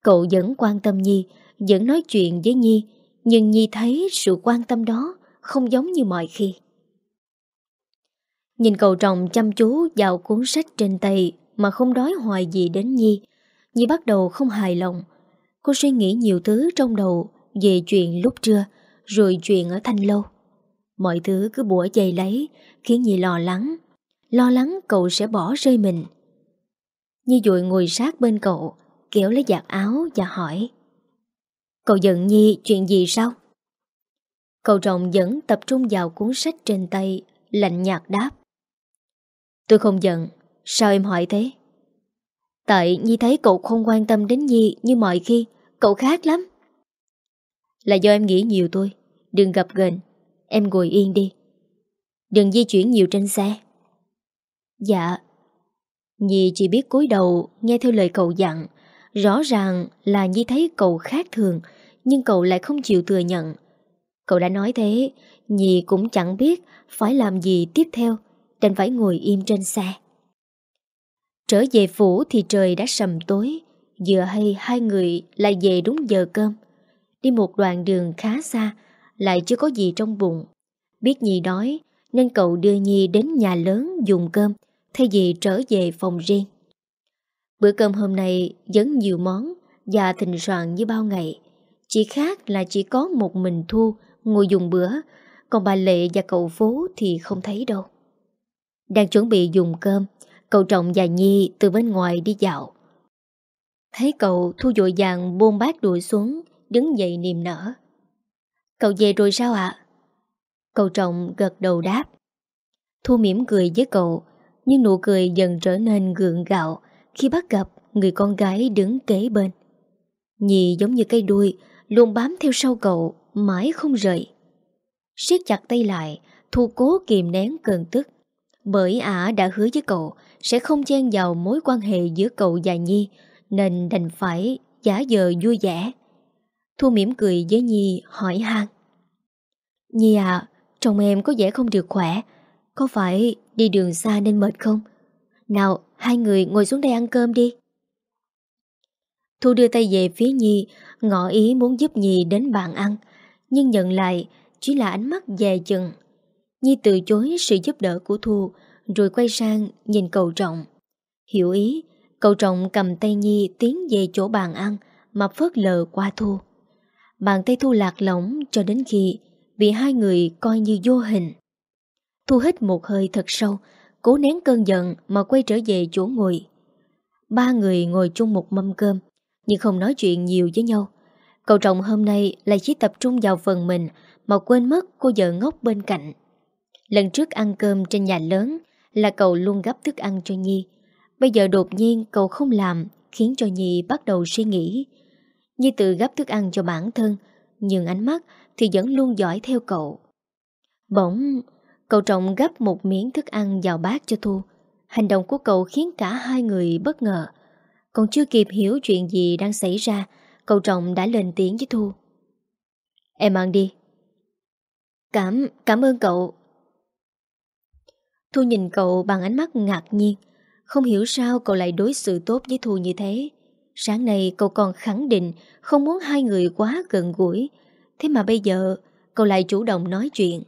Cậu vẫn quan tâm Nhi, Vẫn nói chuyện với Nhi, Nhưng Nhi thấy sự quan tâm đó Không giống như mọi khi. Nhìn cậu chồng chăm chú vào cuốn sách trên tay Mà không đói hoài gì đến Nhi Nhi bắt đầu không hài lòng. Cô suy nghĩ nhiều thứ trong đầu Về chuyện lúc trưa, Rồi chuyện ở Thanh Lâu. Mọi thứ cứ bủa dày lấy, Khiến Nhi lo lắng Lo lắng cậu sẽ bỏ rơi mình. Nhi dội ngồi sát bên cậu Kéo lấy giặt áo và hỏi, Cậu giận Nhi chuyện gì sao? Cậu chồng vẫn tập trung vào cuốn sách trên tay, Lạnh nhạt đáp, Tôi không giận, Sao em hỏi thế? Tại Nhi thấy cậu không quan tâm đến Nhi như mọi khi, Cậu khác lắm Là do em nghĩ nhiều tôi Đừng gặp gần Em ngồi yên đi Đừng di chuyển nhiều trên xe Dạ Nhi chỉ biết cúi đầu Nghe theo lời cậu dặn Rõ ràng là Nhi thấy cậu khác thường, Nhưng cậu lại không chịu thừa nhận. Cậu đã nói thế, Nhi cũng chẳng biết Phải làm gì tiếp theo, Đành phải ngồi im trên xe. Trở về phủ thì trời đã sầm tối, Vừa hay hai người lại về đúng giờ cơm. Đi một đoạn đường khá xa, Lại chưa có gì trong bụng. Biết Nhi đói, Nên cậu đưa Nhi đến nhà lớn dùng cơm, Thay vì trở về phòng riêng. Bữa cơm hôm nay vẫn nhiều món Và thịnh soạn như bao ngày Chỉ khác là chỉ có một mình Thu ngồi dùng bữa, còn bà Lệ và cậu Phố thì không thấy đâu. Đang chuẩn bị dùng cơm, cậu Trọng và Nhi từ bên ngoài đi dạo. Thấy cậu Thu dội vàng buông bát đuổi xuống, đứng dậy niềm nở. Cậu về rồi sao ạ? Cậu Trọng gật đầu đáp. Thu mỉm cười với cậu, nhưng nụ cười dần trở nên gượng gạo khi bắt gặp người con gái đứng kế bên. Nhi giống như cây đuôi, luôn bám theo sau cậu, mãi không rời. siết chặt tay lại, Thu cố kìm nén cơn tức. Bởi ả đã hứa với cậu sẽ không chen vào mối quan hệ giữa cậu và Nhi, nên đành phải giả giờ vui vẻ. Thu mỉm cười với Nhi hỏi han Nhi à, chồng em có vẻ không được khỏe, có phải đi đường xa nên mệt không? Nào, hai người ngồi xuống đây ăn cơm đi. Thu đưa tay về phía Nhi, ngỏ ý muốn giúp Nhi đến bàn ăn, nhưng nhận lại chỉ là ánh mắt dè chừng. Nhi từ chối sự giúp đỡ của Thu, rồi quay sang nhìn cậu trọng. Hiểu ý, cậu trọng cầm tay Nhi tiến về chỗ bàn ăn mà phớt lờ qua Thu. Bàn tay Thu lạc lỏng cho đến khi bị hai người coi như vô hình. Thu hít một hơi thật sâu, cố nén cơn giận mà quay trở về chỗ ngồi. Ba người ngồi chung một mâm cơm, nhưng không nói chuyện nhiều với nhau. Cậu trọng hôm nay lại chỉ tập trung vào phần mình mà quên mất cô vợ ngốc bên cạnh. Lần trước ăn cơm trên nhà lớn là cậu luôn gấp thức ăn cho Nhi. Bây giờ đột nhiên cậu không làm khiến cho Nhi bắt đầu suy nghĩ. Nhi tự gấp thức ăn cho bản thân, nhưng ánh mắt thì vẫn luôn dõi theo cậu. Bỗng, cậu trọng gấp một miếng thức ăn vào bát cho Thu. Hành động của cậu khiến cả hai người bất ngờ. Còn chưa kịp hiểu chuyện gì đang xảy ra, cậu trọng đã lên tiếng với Thu. Em ăn đi. Cảm, cảm ơn cậu. Thu nhìn cậu bằng ánh mắt ngạc nhiên. Không hiểu sao cậu lại đối xử tốt với Thu như thế. Sáng nay cậu còn khẳng định không muốn hai người quá gần gũi. Thế mà bây giờ cậu lại chủ động nói chuyện.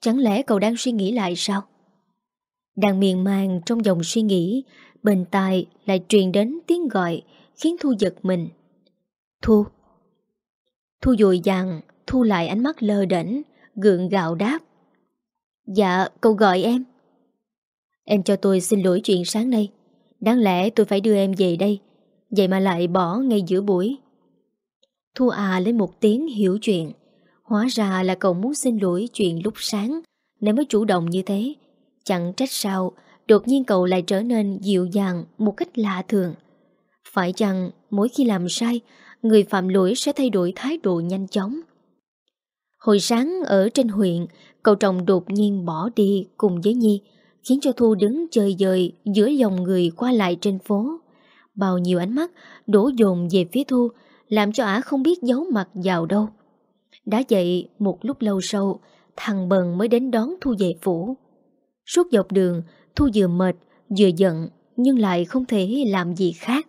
Chẳng lẽ cậu đang suy nghĩ lại sao? Đang miền màng trong dòng suy nghĩ, bên tai lại truyền đến tiếng gọi khiến Thu giật mình. Thu. Thu dội dàng, thu lại ánh mắt lơ đỉnh, gượng gạo đáp. Dạ, cậu gọi em. Em cho tôi xin lỗi chuyện sáng nay. Đáng lẽ tôi phải đưa em về đây, vậy mà lại bỏ ngay giữa buổi. Thu à lên một tiếng hiểu chuyện. Hóa ra là cậu muốn xin lỗi chuyện lúc sáng, nên mới chủ động như thế. Chẳng trách sao, đột nhiên cậu lại trở nên dịu dàng một cách lạ thường. Phải chăng mỗi khi làm sai, người phạm lỗi sẽ thay đổi thái độ nhanh chóng? Hồi sáng ở trên huyện, cậu chồng đột nhiên bỏ đi cùng với Nhi, khiến cho Thu đứng chơi dời giữa dòng người qua lại trên phố. Bao nhiêu ánh mắt đổ dồn về phía Thu, làm cho ả không biết giấu mặt vào đâu. Đã vậy, một lúc lâu sau, thằng Bần mới đến đón Thu về phủ. Suốt dọc đường, Thu vừa mệt, vừa giận, nhưng lại không thể làm gì khác.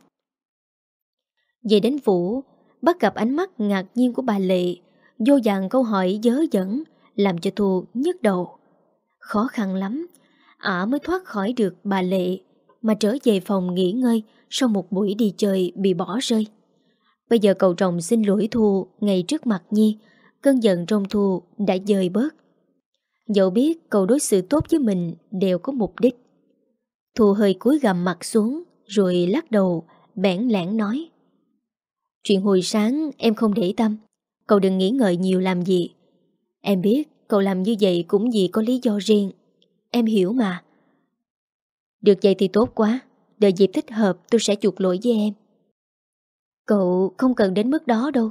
Về đến phủ, bắt gặp ánh mắt ngạc nhiên của bà Lệ, vô dàng câu hỏi dớ dẫn, làm cho Thu nhức đầu. Khó khăn lắm, ả mới thoát khỏi được bà Lệ, mà trở về phòng nghỉ ngơi sau một buổi đi chơi bị bỏ rơi. Bây giờ cậu chồng xin lỗi Thu ngay trước mặt Nhi, cơn giận trong Thu đã dời bớt. Dẫu biết cậu đối xử tốt với mình đều có mục đích. Thu hơi cúi gầm mặt xuống rồi lắc đầu, bẽn lẽn nói. Chuyện hồi sáng em không để tâm, cậu đừng nghĩ ngợi nhiều làm gì. Em biết cậu làm như vậy cũng vì có lý do riêng. Em hiểu mà. Được vậy thì tốt quá, đợi dịp thích hợp tôi sẽ chuộc lỗi với em. Cậu không cần đến mức đó đâu.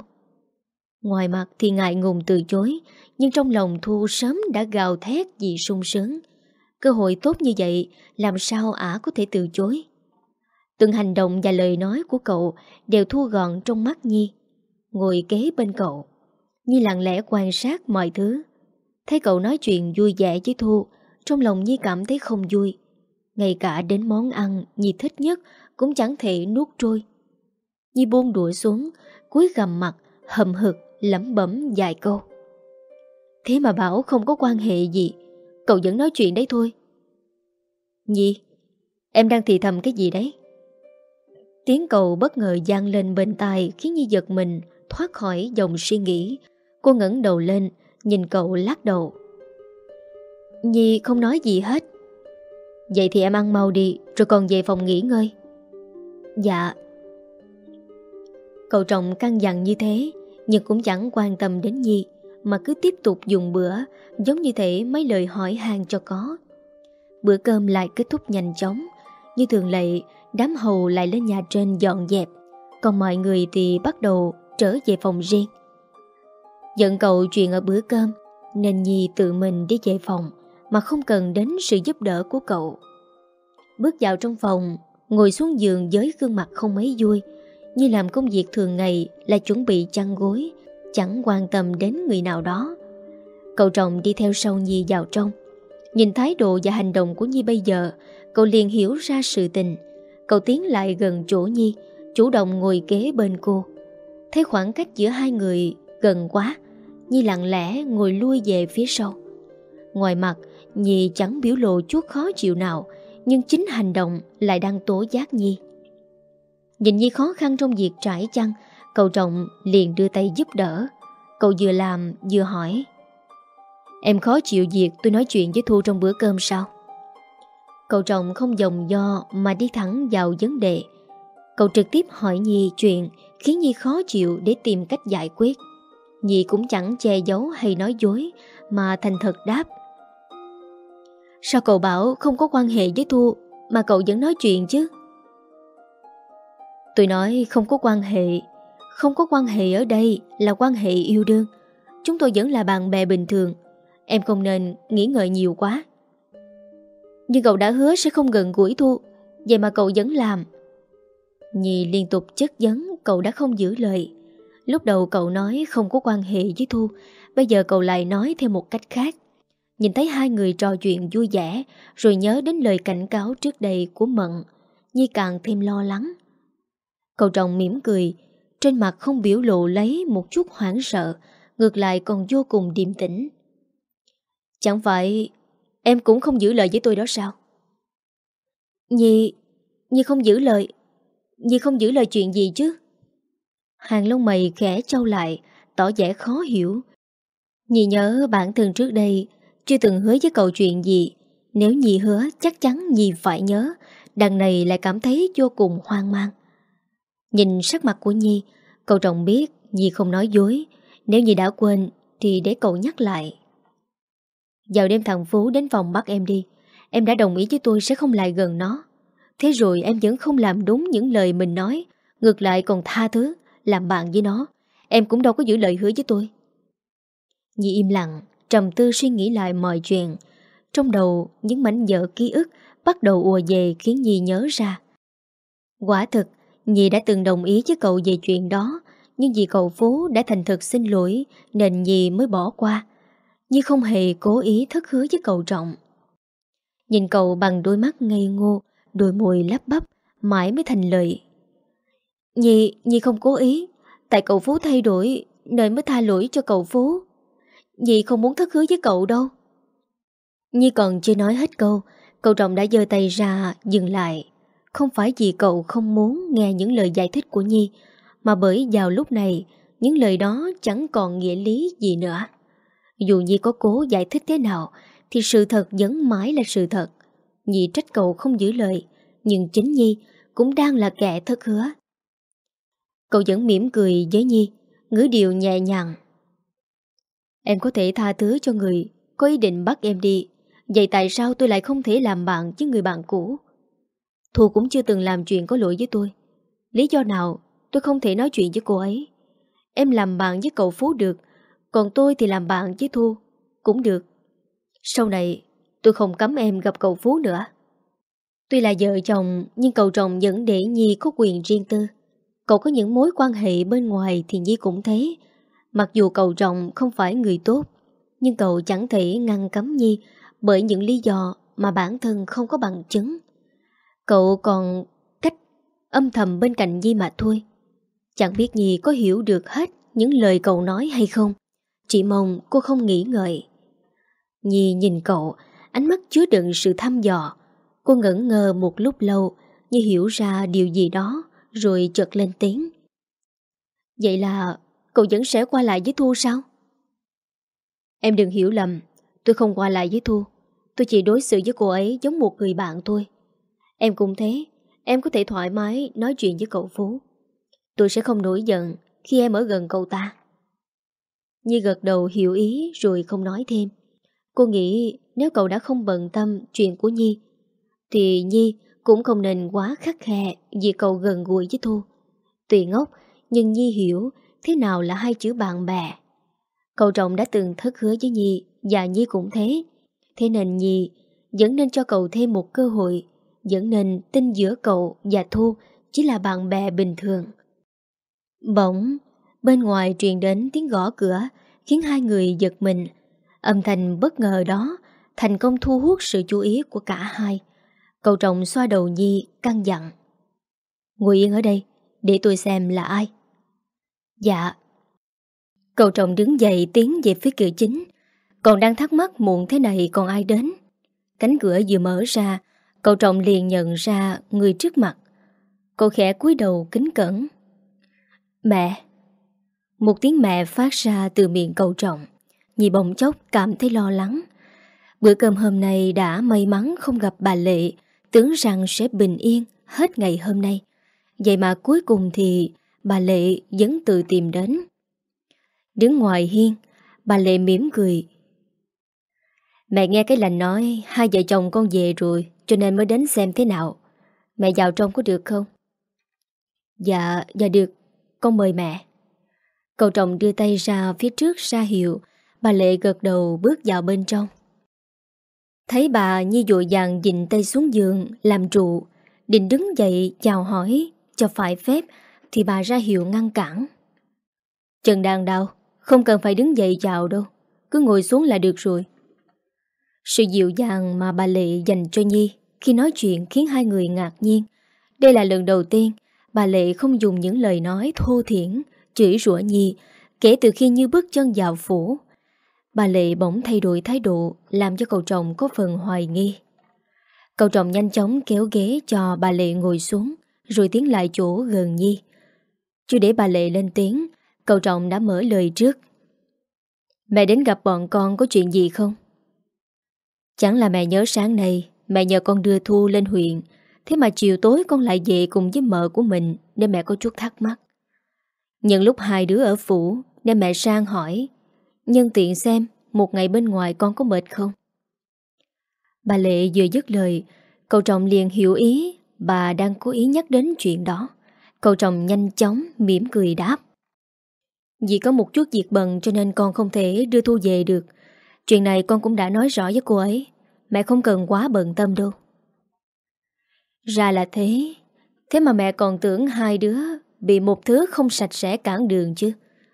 Ngoài mặt thì ngại ngùng từ chối, nhưng trong lòng Thu sớm đã gào thét vì sung sướng. Cơ hội tốt như vậy, làm sao ả có thể từ chối? Từng hành động và lời nói của cậu đều thu gọn trong mắt Nhi. Ngồi kế bên cậu, Nhi lặng lẽ quan sát mọi thứ. Thấy cậu nói chuyện vui vẻ với Thu, trong lòng Nhi cảm thấy không vui. Ngay cả đến món ăn Nhi thích nhất cũng chẳng thể nuốt trôi. Nhi buông đuổi xuống, cúi gầm mặt, hầm hực, lẩm bẩm vài câu. Thế mà bảo không có quan hệ gì, cậu vẫn nói chuyện đấy thôi. Nhi, em đang thì thầm cái gì đấy? Tiếng cậu bất ngờ gian lên bên tai khiến Nhi giật mình, thoát khỏi dòng suy nghĩ Cô ngẩng đầu lên Nhìn cậu lắc đầu Nhi không nói gì hết Vậy thì em ăn mau đi Rồi còn về phòng nghỉ ngơi Dạ Cậu trọng căng dặn như thế nhưng cũng chẳng quan tâm đến Nhi, Mà cứ tiếp tục dùng bữa, Giống như thể mấy lời hỏi hàng cho có. Bữa cơm lại kết thúc nhanh chóng. Như thường lệ, Đám hầu lại lên nhà trên dọn dẹp. Còn mọi người thì bắt đầu trở về phòng riêng. Giận cậu chuyện ở bữa cơm, Nên Nhi tự mình đi về phòng, Mà không cần đến sự giúp đỡ của cậu. Bước vào trong phòng, Ngồi xuống giường với gương mặt không mấy vui như làm công việc thường ngày Là chuẩn bị chăn gối, Chẳng quan tâm đến người nào đó. Cậu chồng đi theo sau Nhi vào trong. Nhìn thái độ và hành động của Nhi bây giờ, Cậu liền hiểu ra sự tình. Cậu tiến lại gần chỗ Nhi, Chủ động ngồi kế bên cô. Thấy khoảng cách giữa hai người gần quá, Nhi lặng lẽ ngồi lui về phía sau. Ngoài mặt, Nhi chẳng biểu lộ chút khó chịu nào, Nhưng chính hành động lại đang tố giác Nhi. Nhìn Nhi khó khăn trong việc trải chăn, Cậu trọng liền đưa tay giúp đỡ. Cậu vừa làm, vừa hỏi. Em khó chịu việc tôi nói chuyện với Thu trong bữa cơm sao? Cậu trọng không dòng do Mà đi thẳng vào vấn đề. Cậu trực tiếp hỏi Nhi chuyện Khiến Nhi khó chịu để tìm cách giải quyết. Nhi cũng chẳng che giấu hay nói dối, Mà thành thật đáp. Sao cậu bảo không có quan hệ với Thu Mà cậu vẫn nói chuyện chứ? Tôi nói không có quan hệ. Không có quan hệ ở đây Là quan hệ yêu đương. Chúng tôi vẫn là bạn bè bình thường. Em không nên nghĩ ngợi nhiều quá. Nhưng cậu đã hứa sẽ không gần gũi Thu. Vậy mà cậu vẫn làm. Nhi liên tục chất vấn, Cậu đã không giữ lời. Lúc đầu cậu nói không có quan hệ với Thu. Bây giờ cậu lại nói theo một cách khác. Nhìn thấy hai người trò chuyện vui vẻ, Rồi nhớ đến lời cảnh cáo trước đây của Mận, Nhi càng thêm lo lắng. Cậu chồng mỉm cười, Trên mặt không biểu lộ lấy một chút hoảng sợ, Ngược lại còn vô cùng điềm tĩnh. Chẳng phải Em cũng không giữ lời với tôi đó sao? Nhi Nhi không giữ lời, Nhi không giữ lời chuyện gì chứ? Hàng lông mày khẽ trâu lại, Tỏ vẻ khó hiểu. Nhi nhớ bản thân trước đây Chưa từng hứa với cậu chuyện gì. Nếu Nhi hứa, chắc chắn Nhi phải nhớ, Đằng này lại cảm thấy vô cùng hoang mang. Nhìn sắc mặt của Nhi, Cậu chồng biết Nhi không nói dối. Nếu Nhi đã quên, Thì để cậu nhắc lại. Vào đêm thằng Phú đến phòng bắt em đi. Em đã đồng ý với tôi sẽ không lại gần nó. Thế rồi em vẫn không làm đúng những lời mình nói. Ngược lại còn tha thứ, Làm bạn với nó. Em cũng đâu có giữ lời hứa với tôi. Nhi im lặng, Trầm tư suy nghĩ lại mọi chuyện. Trong đầu, những mảnh vỡ ký ức Bắt đầu ùa về khiến Nhi nhớ ra. Quả thực Nhi đã từng đồng ý với cậu về chuyện đó Nhưng vì cậu Phú đã thành thật xin lỗi Nên Nhi mới bỏ qua. Nhi không hề cố ý thất hứa với cậu trọng. Nhìn cậu bằng đôi mắt ngây ngô Đôi môi lắp bắp Mãi mới thành lời. Nhi, Nhi không cố ý. Tại cậu Phú thay đổi Nên mới tha lỗi cho cậu Phú. Nhi không muốn thất hứa với cậu đâu. Nhi còn chưa nói hết câu Cậu trọng đã giơ tay ra Dừng lại. Không phải vì cậu không muốn nghe những lời giải thích của Nhi, Mà bởi vào lúc này, Những lời đó chẳng còn nghĩa lý gì nữa. Dù Nhi có cố giải thích thế nào, Thì sự thật vẫn mãi là sự thật. Nhi trách cậu không giữ lời, Nhưng chính Nhi cũng đang là kẻ thất hứa. Cậu vẫn mỉm cười với Nhi, Ngữ điệu nhẹ nhàng. Em có thể tha thứ cho người, Có ý định bắt em đi. Vậy tại sao tôi lại không thể làm bạn với người bạn cũ? Thu cũng chưa từng làm chuyện có lỗi với tôi. Lý do nào, tôi không thể nói chuyện với cô ấy. Em làm bạn với cậu Phú được, Còn tôi thì làm bạn với Thu, Cũng được. Sau này, tôi không cấm em gặp cậu Phú nữa. Tuy là vợ chồng, Nhưng cậu chồng vẫn để Nhi có quyền riêng tư. Cậu có những mối quan hệ bên ngoài Thì Nhi cũng thế Mặc dù cậu chồng không phải người tốt, Nhưng cậu chẳng thể ngăn cấm Nhi Bởi những lý do Mà bản thân không có bằng chứng. Cậu còn cách âm thầm bên cạnh di mà thôi. Chẳng biết Nhi có hiểu được hết Những lời cậu nói hay không. Chỉ mong cô không nghĩ ngợi. Nhi nhìn cậu, Ánh mắt chứa đựng sự thăm dò. Cô ngẩn ngơ một lúc lâu, Như hiểu ra điều gì đó, Rồi chợt lên tiếng. Vậy là Cậu vẫn sẽ qua lại với Thu sao? Em đừng hiểu lầm, Tôi không qua lại với Thu. Tôi chỉ đối xử với cô ấy giống một người bạn thôi. Em cũng thế. Em có thể thoải mái nói chuyện với cậu Phú. Tôi sẽ không nổi giận Khi em ở gần cậu ta. Nhi gật đầu hiểu ý Rồi không nói thêm. Cô nghĩ nếu cậu đã không bận tâm Chuyện của Nhi, Thì Nhi cũng không nên quá khắc khe Vì cậu gần gũi với Thu. Tuy ngốc, nhưng Nhi hiểu Thế nào là hai chữ bạn bè. Cậu trọng đã từng thất hứa với Nhi Và Nhi cũng thế. Thế nên Nhi vẫn nên cho cậu thêm một cơ hội dẫn nên tin giữa cậu và Thu Chỉ là bạn bè bình thường. Bỗng, Bên ngoài truyền đến tiếng gõ cửa, Khiến hai người giật mình. Âm thanh bất ngờ đó Thành công thu hút sự chú ý của cả hai. Cậu trọng xoa đầu Nhi, căng dặn. Ngồi yên ở đây, Để tôi xem là ai. Dạ. Cậu trọng đứng dậy tiến về phía cửa chính. Còn đang thắc mắc muộn thế này còn ai đến. Cánh cửa vừa mở ra Cậu trọng liền nhận ra người trước mặt. Cậu khẽ cúi đầu kính cẩn. Mẹ. Một tiếng mẹ phát ra từ miệng cậu trọng. Nhị bỗng chốc cảm thấy lo lắng. Bữa cơm hôm nay đã may mắn không gặp bà Lệ, Tưởng rằng sẽ bình yên hết ngày hôm nay. Vậy mà cuối cùng thì bà Lệ vẫn tự tìm đến. Đứng ngoài hiên, Bà Lệ mỉm cười Mẹ nghe cái lành nói Hai vợ chồng con về rồi Cho nên mới đến xem thế nào. Mẹ vào trong có được không? Dạ, dạ được. Con mời mẹ. Cậu chồng đưa tay ra phía trước ra hiệu. Bà Lệ gật đầu bước vào bên trong. Thấy bà như dội dàng dịnh tay xuống giường Làm trụ. Định đứng dậy chào hỏi Cho phải phép Thì bà ra hiệu ngăn cản. Chân đang đau Không cần phải đứng dậy chào đâu. Cứ ngồi xuống là được rồi. Sự dịu dàng mà bà Lệ dành cho Nhi Khi nói chuyện khiến hai người ngạc nhiên. Đây là lần đầu tiên Bà Lệ không dùng những lời nói thô thiển, Chửi rủa Nhi Kể từ khi Như bước chân vào phủ. Bà Lệ bỗng thay đổi thái độ, Làm cho cậu chồng có phần hoài nghi. Cậu chồng nhanh chóng kéo ghế cho bà Lệ ngồi xuống, Rồi tiến lại chỗ gần Nhi. Chưa để bà Lệ lên tiếng, Cậu chồng đã mở lời trước. Mẹ đến gặp bọn con có chuyện gì không? Chẳng là mẹ nhớ sáng nay, Mẹ nhờ con đưa Thu lên huyện. Thế mà chiều tối con lại về cùng với mợ của mình, Nên mẹ có chút thắc mắc. Nhân lúc hai đứa ở phủ, Nên mẹ sang hỏi, Nhân tiện xem, Một ngày bên ngoài con có mệt không? Bà Lệ vừa dứt lời, Cậu trọng liền hiểu ý, Bà đang cố ý nhắc đến chuyện đó. Cậu chồng nhanh chóng, mỉm cười đáp, Vì có một chút việc bận cho nên con không thể đưa Thu về được. Chuyện này con cũng đã nói rõ với cô ấy. Mẹ không cần quá bận tâm đâu. Ra là thế. Thế mà mẹ còn tưởng hai đứa Bị một thứ không sạch sẽ cản đường chứ.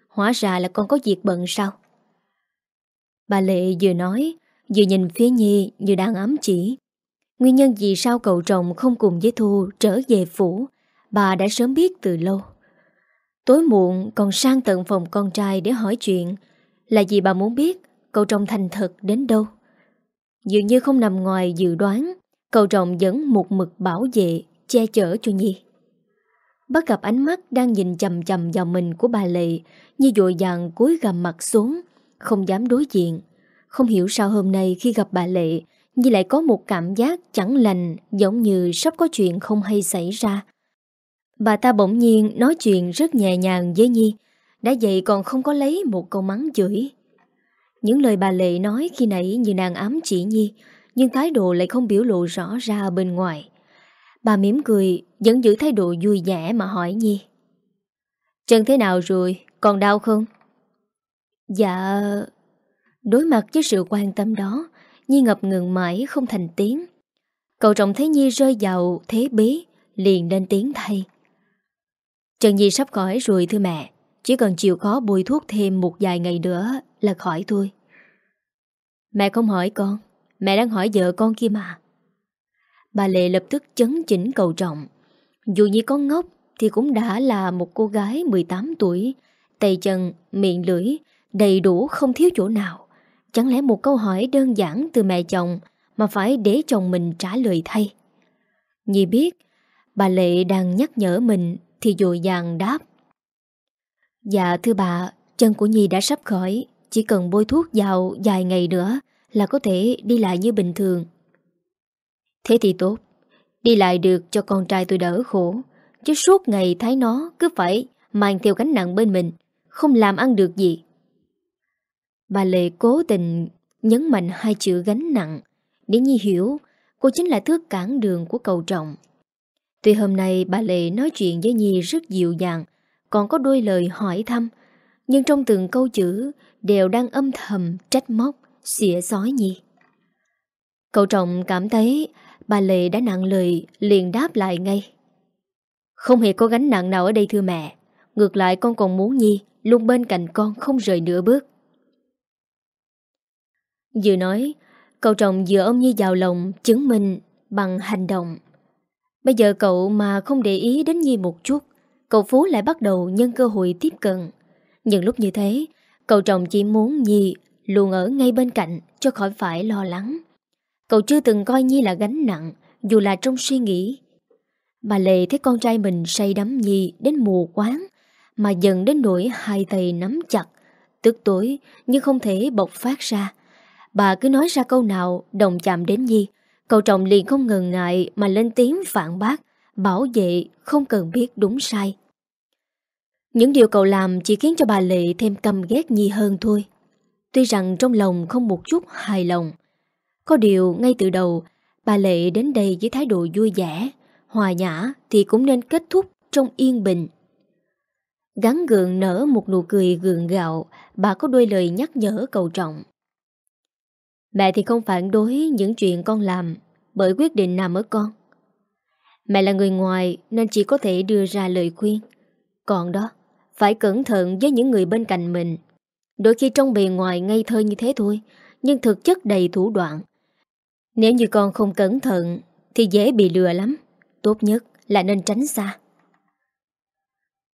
Hóa ra là con có việc bận sao? Bà Lệ vừa nói, Vừa nhìn phía Nhi như đang ám chỉ. Nguyên nhân vì sao cậu chồng không cùng với Thu trở về phủ, Bà đã sớm biết từ lâu. Tối muộn còn sang tận phòng con trai để hỏi chuyện. Là vì bà muốn biết cậu trọng thành thật đến đâu? Dường như không nằm ngoài dự đoán, Cậu chồng vẫn một mực bảo vệ, Che chở cho Nhi. Bắt gặp ánh mắt đang nhìn chầm chầm vào mình của bà Lệ, nhi dội dàng cúi gầm mặt xuống, Không dám đối diện. Không hiểu sao hôm nay khi gặp bà Lệ, Nhi lại có một cảm giác chẳng lành, Giống như sắp có chuyện không hay xảy ra. Bà ta bỗng nhiên nói chuyện rất nhẹ nhàng với Nhi, Đã vậy còn không có lấy một câu mắng chửi. Những lời bà Lệ nói khi nãy như nàng ám chỉ Nhi, Nhưng thái độ lại không biểu lộ rõ ra bên ngoài. Bà mỉm cười, Vẫn giữ thái độ vui vẻ mà hỏi Nhi. Chân thế nào rồi? Còn đau không? Dạ. Đối mặt với sự quan tâm đó, Nhi ngập ngừng mãi không thành tiếng. Cậu trọng thấy Nhi rơi vào thế bí Liền lên tiếng thay. Trần Nhi sắp khỏi rồi thưa mẹ, Chỉ cần chịu khó bôi thuốc thêm một vài ngày nữa là khỏi thôi Mẹ không hỏi con Mẹ đang hỏi vợ con kia mà. Bà Lệ lập tức chấn chỉnh cầu trọng. Dù như con ngốc Thì cũng đã là một cô gái 18 tuổi Tay chân, miệng lưỡi Đầy đủ không thiếu chỗ nào. Chẳng lẽ một câu hỏi đơn giản từ mẹ chồng Mà phải để chồng mình trả lời thay? Nhi biết Bà Lệ đang nhắc nhở mình Thì dội dàng đáp. Dạ thưa bà Chân của Nhi đã sắp khỏi. Chỉ cần bôi thuốc vào vài ngày nữa Là có thể đi lại như bình thường. Thế thì tốt. Đi lại được cho con trai tôi đỡ khổ. Chứ suốt ngày thấy nó cứ phải Mang theo gánh nặng bên mình Không làm ăn được gì. Bà Lệ cố tình nhấn mạnh hai chữ gánh nặng. Để Nhi hiểu cô chính là thước cản đường của cầu trọng. Tuy hôm nay bà Lệ nói chuyện với Nhi rất dịu dàng, còn có đôi lời hỏi thăm, nhưng trong từng câu chữ đều đang âm thầm trách móc, xỉa xói Nhi. Cậu trọng cảm thấy bà Lệ đã nặng lời liền đáp lại ngay. Không hề có gánh nặng nào ở đây thưa mẹ, ngược lại con còn muốn Nhi luôn bên cạnh con không rời nửa bước. Vừa nói, cậu chồng vừa ôm Nhi vào lòng chứng minh bằng hành động. Bây giờ cậu mà không để ý đến Nhi một chút, cậu Phú lại bắt đầu nhân cơ hội tiếp cận. Nhưng lúc như thế, cậu chồng chỉ muốn Nhi luôn ở ngay bên cạnh cho khỏi phải lo lắng. Cậu chưa từng coi Nhi là gánh nặng, dù là trong suy nghĩ. Bà Lệ thấy con trai mình say đắm Nhi đến mù quáng, mà dần đến nỗi hai tay nắm chặt, tức tối nhưng không thể bộc phát ra. Bà cứ nói ra câu nào đồng chạm đến Nhi Cậu chồng liền không ngần ngại Mà lên tiếng phản bác Bảo vệ không cần biết đúng sai những điều cậu làm Chỉ khiến cho bà Lệ thêm căm ghét Nhi hơn thôi. Tuy rằng trong lòng không một chút hài lòng, Có điều ngay từ đầu, Bà Lệ đến đây với thái độ vui vẻ, Hòa nhã Thì cũng nên kết thúc trong yên bình. Gắn gượng nở một nụ cười gượng gạo, Bà có đôi lời nhắc nhở cầu trọng. Mẹ thì không phản đối những chuyện con làm, Bởi quyết định nằm ở con. Mẹ là người ngoài Nên chỉ có thể đưa ra lời khuyên. Còn đó phải cẩn thận với những người bên cạnh mình. Đôi khi trong bề ngoài ngây thơ như thế thôi, Nhưng thực chất đầy thủ đoạn. Nếu như con không cẩn thận, Thì dễ bị lừa lắm. Tốt nhất là nên tránh xa.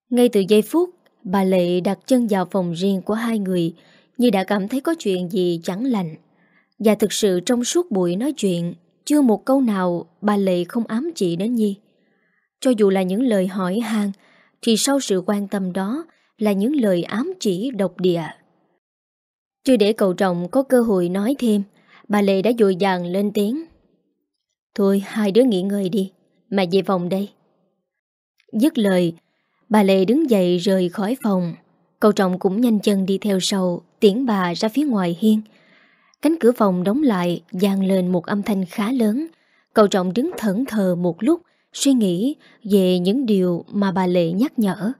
Ngay từ giây phút, Bà Lệ đặt chân vào phòng riêng của hai người, Như đã cảm thấy có chuyện gì chẳng lành. Và thực sự trong suốt buổi nói chuyện, Chưa một câu nào bà Lệ không ám chỉ đến Nhi. Cho dù là những lời hỏi han thì sau sự quan tâm đó Là những lời ám chỉ độc địa. Chưa để cậu trọng có cơ hội nói thêm, Bà Lệ đã dội dàng lên tiếng. Thôi, hai đứa nghỉ ngơi đi, Mẹ về phòng đây. Dứt lời, Bà Lệ đứng dậy rời khỏi phòng. Cậu trọng cũng nhanh chân đi theo sau, Tiễn bà ra phía ngoài hiên. Cánh cửa phòng đóng lại dàn lên một âm thanh khá lớn. Cậu trọng đứng thẫn thờ một lúc Suy nghĩ về những điều mà bà Lệ nhắc nhở.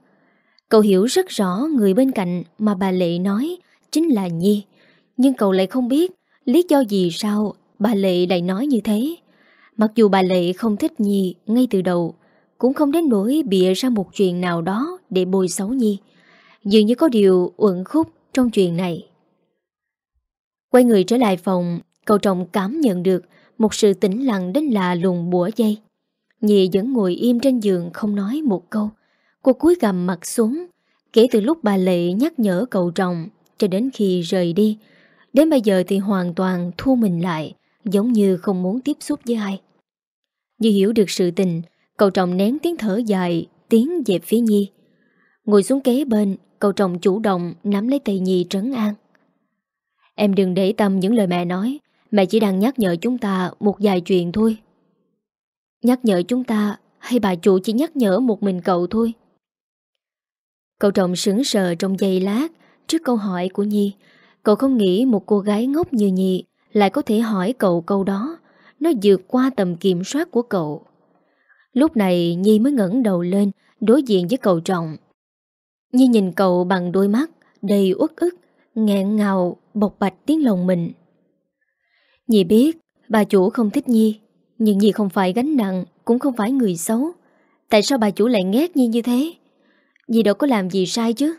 Cậu hiểu rất rõ người bên cạnh mà bà Lệ nói chính là Nhi. Nhưng cậu lại không biết lý do gì sao bà Lệ lại nói như thế. Mặc dù bà Lệ không thích Nhi ngay từ đầu Cũng không đến nỗi bịa ra một chuyện nào đó để bồi xấu Nhi. Dường như có điều uẩn khúc trong chuyện này. Quay người trở lại phòng, cậu trọng cảm nhận được một sự tĩnh lặng đến là lùng bủa dây. Nhị vẫn ngồi im trên giường không nói một câu. Cô cúi gầm mặt xuống. Kể từ lúc bà Lệ nhắc nhở cậu trọng cho đến khi rời đi. Đến bây giờ thì hoàn toàn thu mình lại, giống như không muốn tiếp xúc với ai. Như hiểu được sự tình, cậu trọng nén tiếng thở dài, tiến về phía Nhi. Ngồi xuống kế bên, cậu trọng chủ động nắm lấy tay Nhi trấn an. Em đừng để tâm những lời mẹ nói Mẹ chỉ đang nhắc nhở chúng ta một vài chuyện thôi Nhắc nhở chúng ta Hay bà chủ chỉ nhắc nhở một mình cậu thôi? Cậu trọng sững sờ trong giây lát Trước câu hỏi của Nhi. Cậu không nghĩ một cô gái ngốc như Nhi Lại có thể hỏi cậu câu đó. Nó vượt qua tầm kiểm soát của cậu. Lúc này Nhi mới ngẩng đầu lên Đối diện với cậu trọng. Nhi nhìn cậu bằng đôi mắt Đầy uất ức nghẹn ngào bộc bạch tiếng lòng mình. Nhi biết bà chủ không thích Nhi, nhưng Nhi không phải gánh nặng, cũng không phải người xấu. Tại sao bà chủ lại ghét Nhi như thế? Nhi đâu có làm gì sai chứ?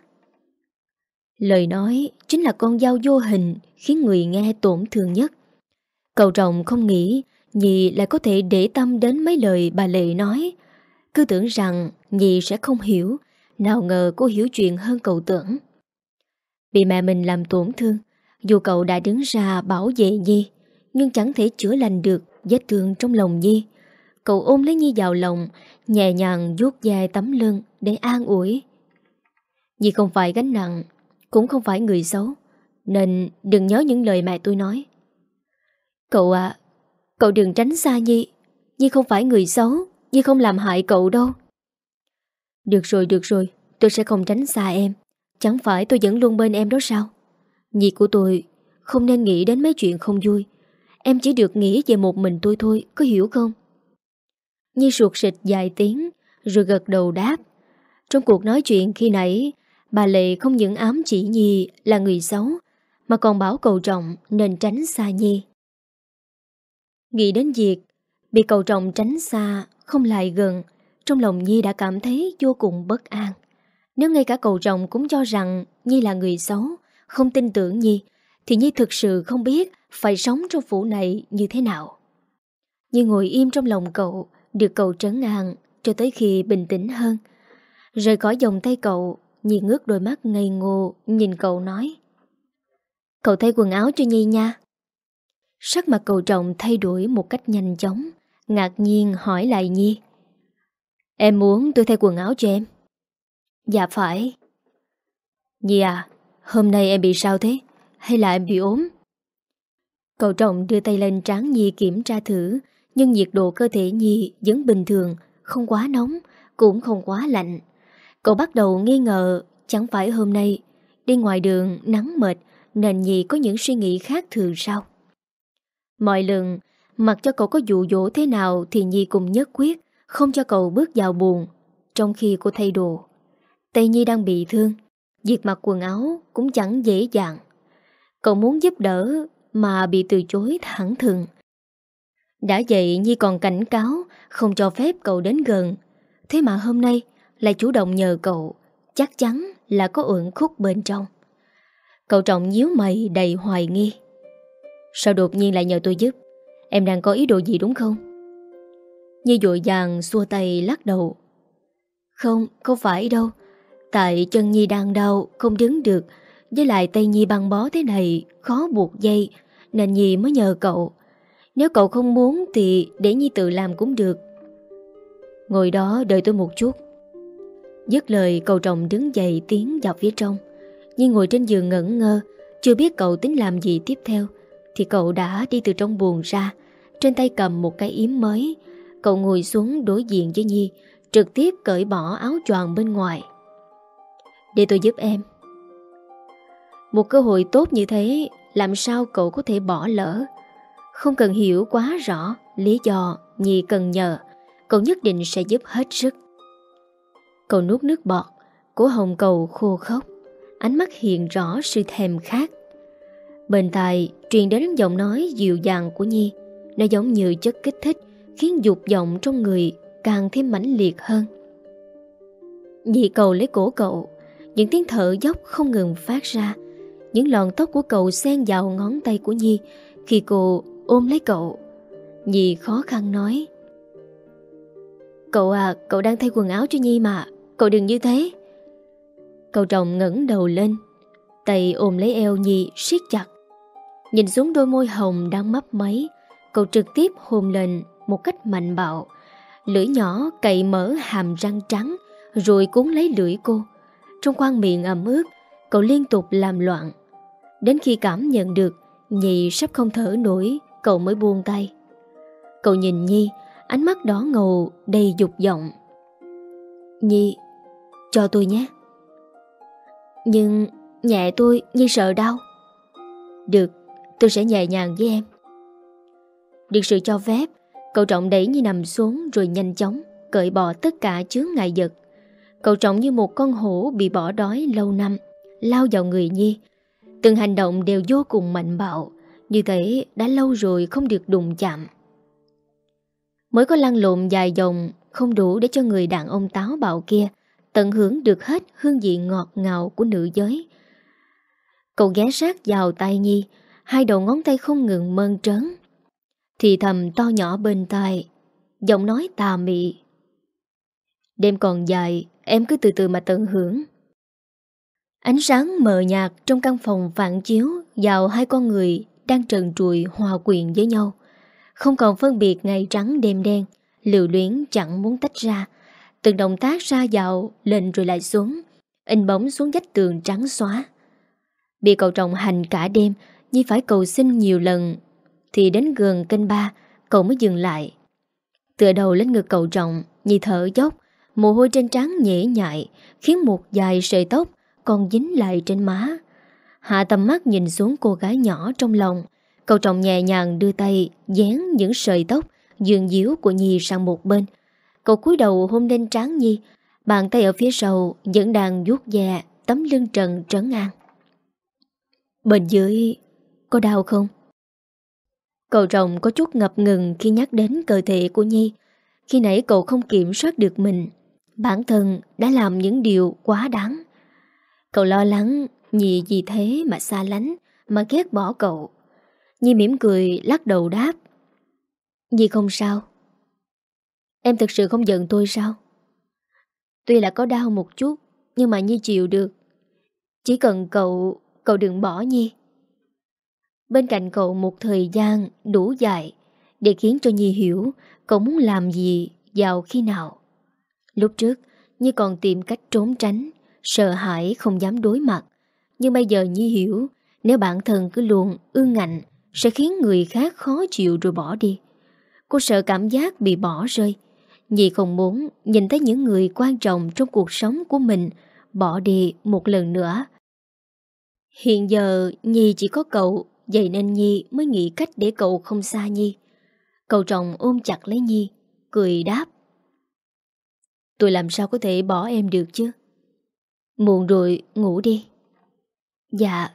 Lời nói chính là con dao vô hình khiến người nghe tổn thương nhất. Cầu trọng không nghĩ Nhi lại có thể để tâm đến mấy lời bà Lệ nói. Cứ tưởng rằng Nhi sẽ không hiểu, nào ngờ cô hiểu chuyện hơn cậu tưởng. Bị mẹ mình làm tổn thương Dù cậu đã đứng ra bảo vệ Nhi Nhưng chẳng thể chữa lành được Vết thương trong lòng Nhi. Cậu ôm lấy Nhi vào lòng, Nhẹ nhàng vuốt dài tấm lưng Để an ủi. Nhi không phải gánh nặng, Cũng không phải người xấu, Nên đừng nhớ những lời mẹ tôi nói. Cậu ạ, Cậu đừng tránh xa Nhi. Nhi không phải người xấu, Nhi không làm hại cậu đâu. Được rồi được rồi, Tôi sẽ không tránh xa em. Chẳng phải tôi vẫn luôn bên em đó sao? Nhi của tôi không nên nghĩ đến mấy chuyện không vui. Em chỉ được nghĩ về một mình tôi thôi, Có hiểu không? Nhi ruột sịch dài tiếng, Rồi gật đầu đáp. Trong cuộc nói chuyện khi nãy, Bà Lệ không những ám chỉ Nhi là người xấu, Mà còn bảo cầu trọng Nên tránh xa Nhi. Nghĩ đến việc Bị cầu trọng tránh xa Không lại gần, Trong lòng Nhi đã cảm thấy vô cùng bất an. Nếu ngay cả cầu trọng cũng cho rằng Nhi là người xấu, Không tin tưởng Nhi, Thì Nhi thực sự không biết phải sống trong phủ này như thế nào? Như ngồi im trong lòng cậu, Được cậu trấn an Cho tới khi bình tĩnh hơn. Rời khỏi vòng tay cậu Nhi ngước đôi mắt ngây ngô, Nhìn cậu nói, Cậu thay quần áo cho Nhi nha. Sắc mặt cậu trọng thay đổi một cách nhanh chóng, Ngạc nhiên hỏi lại Nhi, Em muốn tôi thay quần áo cho em? Dạ phải. Nhi à Hôm nay em bị sao thế? Hay là em bị ốm? Cậu trọng đưa tay lên trán Nhi kiểm tra thử, Nhưng nhiệt độ cơ thể Nhi vẫn bình thường, Không quá nóng, Cũng không quá lạnh. Cậu bắt đầu nghi ngờ, Chẳng phải hôm nay, Đi ngoài đường nắng mệt, Nên Nhi có những suy nghĩ khác thường sao? Mọi lần, Mặc cho cậu có dụ dỗ thế nào Thì Nhi cùng nhất quyết, Không cho cậu bước vào buồn, Trong khi cô thay đồ. Tay Nhi đang bị thương, Việc mặc quần áo cũng chẳng dễ dàng. Cậu muốn giúp đỡ mà bị từ chối thẳng thừng. Đã vậy Nhi còn cảnh cáo Không cho phép cậu đến gần. Thế mà hôm nay Lại chủ động nhờ cậu Chắc chắn là có uẩn khúc bên trong. Cậu trọng nhíu mày đầy hoài nghi. Sao đột nhiên lại nhờ tôi giúp? Em đang có ý đồ gì đúng không? Nhi dội dàng xua tay lắc đầu. Không, không phải đâu. Tại chân Nhi đang đau Không đứng được với lại tay Nhi băng bó thế này, Khó buộc dây, Nên Nhi mới nhờ cậu. Nếu cậu không muốn thì để Nhi tự làm cũng được. Ngồi đó đợi tôi một chút. Dứt lời, cậu chồng đứng dậy tiến vào phía trong. Nhi ngồi trên giường ngẩn ngơ, Chưa biết cậu tính làm gì tiếp theo, Thì cậu đã đi từ trong buồng ra, Trên tay cầm một cái yếm mới. Cậu ngồi xuống đối diện với Nhi, Trực tiếp cởi bỏ áo choàng bên ngoài. Để tôi giúp em. Một cơ hội tốt như thế, Làm sao cậu có thể bỏ lỡ? Không cần hiểu quá rõ Lý do Nhi cần nhờ. Cậu nhất định sẽ giúp hết sức. Cậu nuốt nước bọt. Cổ hồng cầu khô khốc. Ánh mắt hiện rõ sự thèm khát. Bên tai truyền đến giọng nói dịu dàng của Nhi. Nó giống như chất kích thích, Khiến dục vọng trong người càng thêm mãnh liệt hơn. Nhi cầu lấy cổ cậu. Những tiếng thở dốc không ngừng phát ra. Những lọn tóc của cậu xen vào ngón tay của Nhi Khi cô ôm lấy cậu. Nhi khó khăn nói Cậu à, cậu đang thay quần áo cho Nhi mà Cậu đừng như thế. Cậu chồng ngẩng đầu lên Tay ôm lấy eo Nhi siết chặt. Nhìn xuống đôi môi hồng đang mấp máy Cậu trực tiếp hôn lên một cách mạnh bạo. Lưỡi nhỏ cậy mở hàm răng trắng Rồi cuốn lấy lưỡi cô. Trong khoang miệng ẩm ướt Cậu liên tục làm loạn. Đến khi cảm nhận được, nhi sắp không thở nổi, Cậu mới buông tay. Cậu nhìn Nhi, Ánh mắt đỏ ngầu, đầy dục vọng. Nhi, Cho tôi nhé. Nhưng nhẹ tôi Nhi sợ đau. Được, tôi sẽ nhẹ nhàng với em. Được sự cho phép, Cậu trọng đẩy Nhi nằm xuống Rồi nhanh chóng cởi bỏ tất cả chướng ngại vật. Cậu trọng như một con hổ bị bỏ đói lâu năm, Lao vào người Nhi Từng hành động đều vô cùng mạnh bạo. Như thế, đã lâu rồi không được đụng chạm. Mới có lăn lộn dài dòng, Không đủ để cho người đàn ông táo bạo kia Tận hưởng được hết hương vị ngọt ngào của nữ giới. Cậu ghé sát vào tay Nhi, Hai đầu ngón tay không ngừng mơn trớn. Thì thầm to nhỏ bên tai, Giọng nói tà mị. Đêm còn dài, Em cứ từ từ mà tận hưởng. Ánh sáng mờ nhạt trong căn phòng phản chiếu vào hai con người đang trần trùi hòa quyện với nhau. Không còn phân biệt ngày trắng đêm đen, liều luyến chẳng muốn tách ra. Từng động tác ra vào, lên rồi lại xuống. In bóng xuống vách tường trắng xóa Bị cậu trọng hành cả đêm Nhi phải cầu xin nhiều lần Thì đến gần kênh ba Cậu mới dừng lại Tựa đầu lên ngực cậu trọng Nhi thở dốc Mồ hôi trên trán nhễ nhại Khiến một dài sợi tóc còn dính lại trên má. Hạ tầm mắt nhìn xuống cô gái nhỏ trong lòng. Cậu trọng nhẹ nhàng đưa tay, Dán những sợi tóc dường díu của Nhi sang một bên. Cậu cúi đầu hôn lên trán Nhi. Bàn tay ở phía sau Vẫn đang vuốt ve Tấm lưng trần trấn an Bên dưới, Có đau không? Cậu trọng có chút ngập ngừng Khi nhắc đến cơ thể của Nhi. Khi nãy cậu không kiểm soát được mình, Bản thân đã làm những điều quá đáng. Cậu lo lắng Nhi vì thế mà xa lánh, Mà ghét bỏ cậu. Nhi mỉm cười, lắc đầu đáp. Nhi không sao. Em thực sự không giận tôi sao? Tuy là có đau một chút, Nhưng mà Nhi chịu được. Chỉ cần cậu Cậu đừng bỏ Nhi Bên cạnh cậu một thời gian đủ dài, Để khiến cho Nhi hiểu Cậu muốn làm gì vào khi nào. Lúc trước Nhi còn tìm cách trốn tránh. Sợ hãi không dám đối mặt Nhưng bây giờ Nhi hiểu Nếu bản thân cứ luôn ương ngạnh Sẽ khiến người khác khó chịu rồi bỏ đi Cô sợ cảm giác bị bỏ rơi Nhi không muốn nhìn thấy những người quan trọng trong cuộc sống của mình bỏ đi một lần nữa. Hiện giờ Nhi chỉ có cậu, vậy nên Nhi mới nghĩ cách để cậu không xa Nhi. Cậu chồng ôm chặt lấy Nhi, cười đáp. Tôi làm sao có thể bỏ em được chứ? Muộn rồi, ngủ đi. Dạ.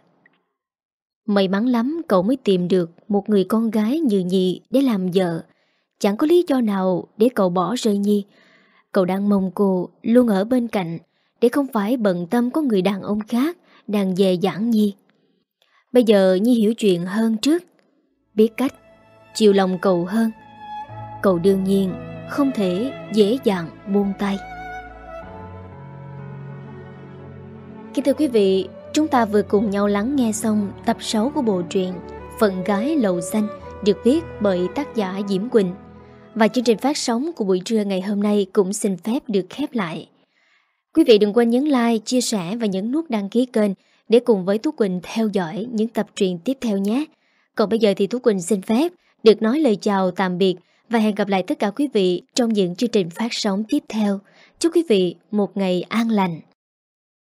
May mắn lắm cậu mới tìm được một người con gái như Nhi để làm vợ. Chẳng có lý do nào để cậu bỏ rơi Nhi Cậu đang mong cô luôn ở bên cạnh Để không phải bận tâm có người đàn ông khác Đang về giảng Nhi Bây giờ Nhi hiểu chuyện hơn trước Biết cách Chiều lòng cậu hơn Cậu đương nhiên không thể dễ dàng buông tay Kính thưa quý vị Chúng ta vừa cùng nhau lắng nghe xong tập 6 của bộ truyện Phận gái lầu xanh được viết bởi tác giả Diễm Quỳnh. Và chương trình phát sóng của buổi trưa ngày hôm nay cũng xin phép được khép lại. Quý vị đừng quên nhấn like, chia sẻ và nhấn nút đăng ký kênh để cùng với Tú Quỳnh theo dõi những tập truyện tiếp theo nhé. Còn bây giờ thì Tú Quỳnh xin phép được nói lời chào tạm biệt và hẹn gặp lại tất cả quý vị trong những chương trình phát sóng tiếp theo. Chúc quý vị một ngày an lành.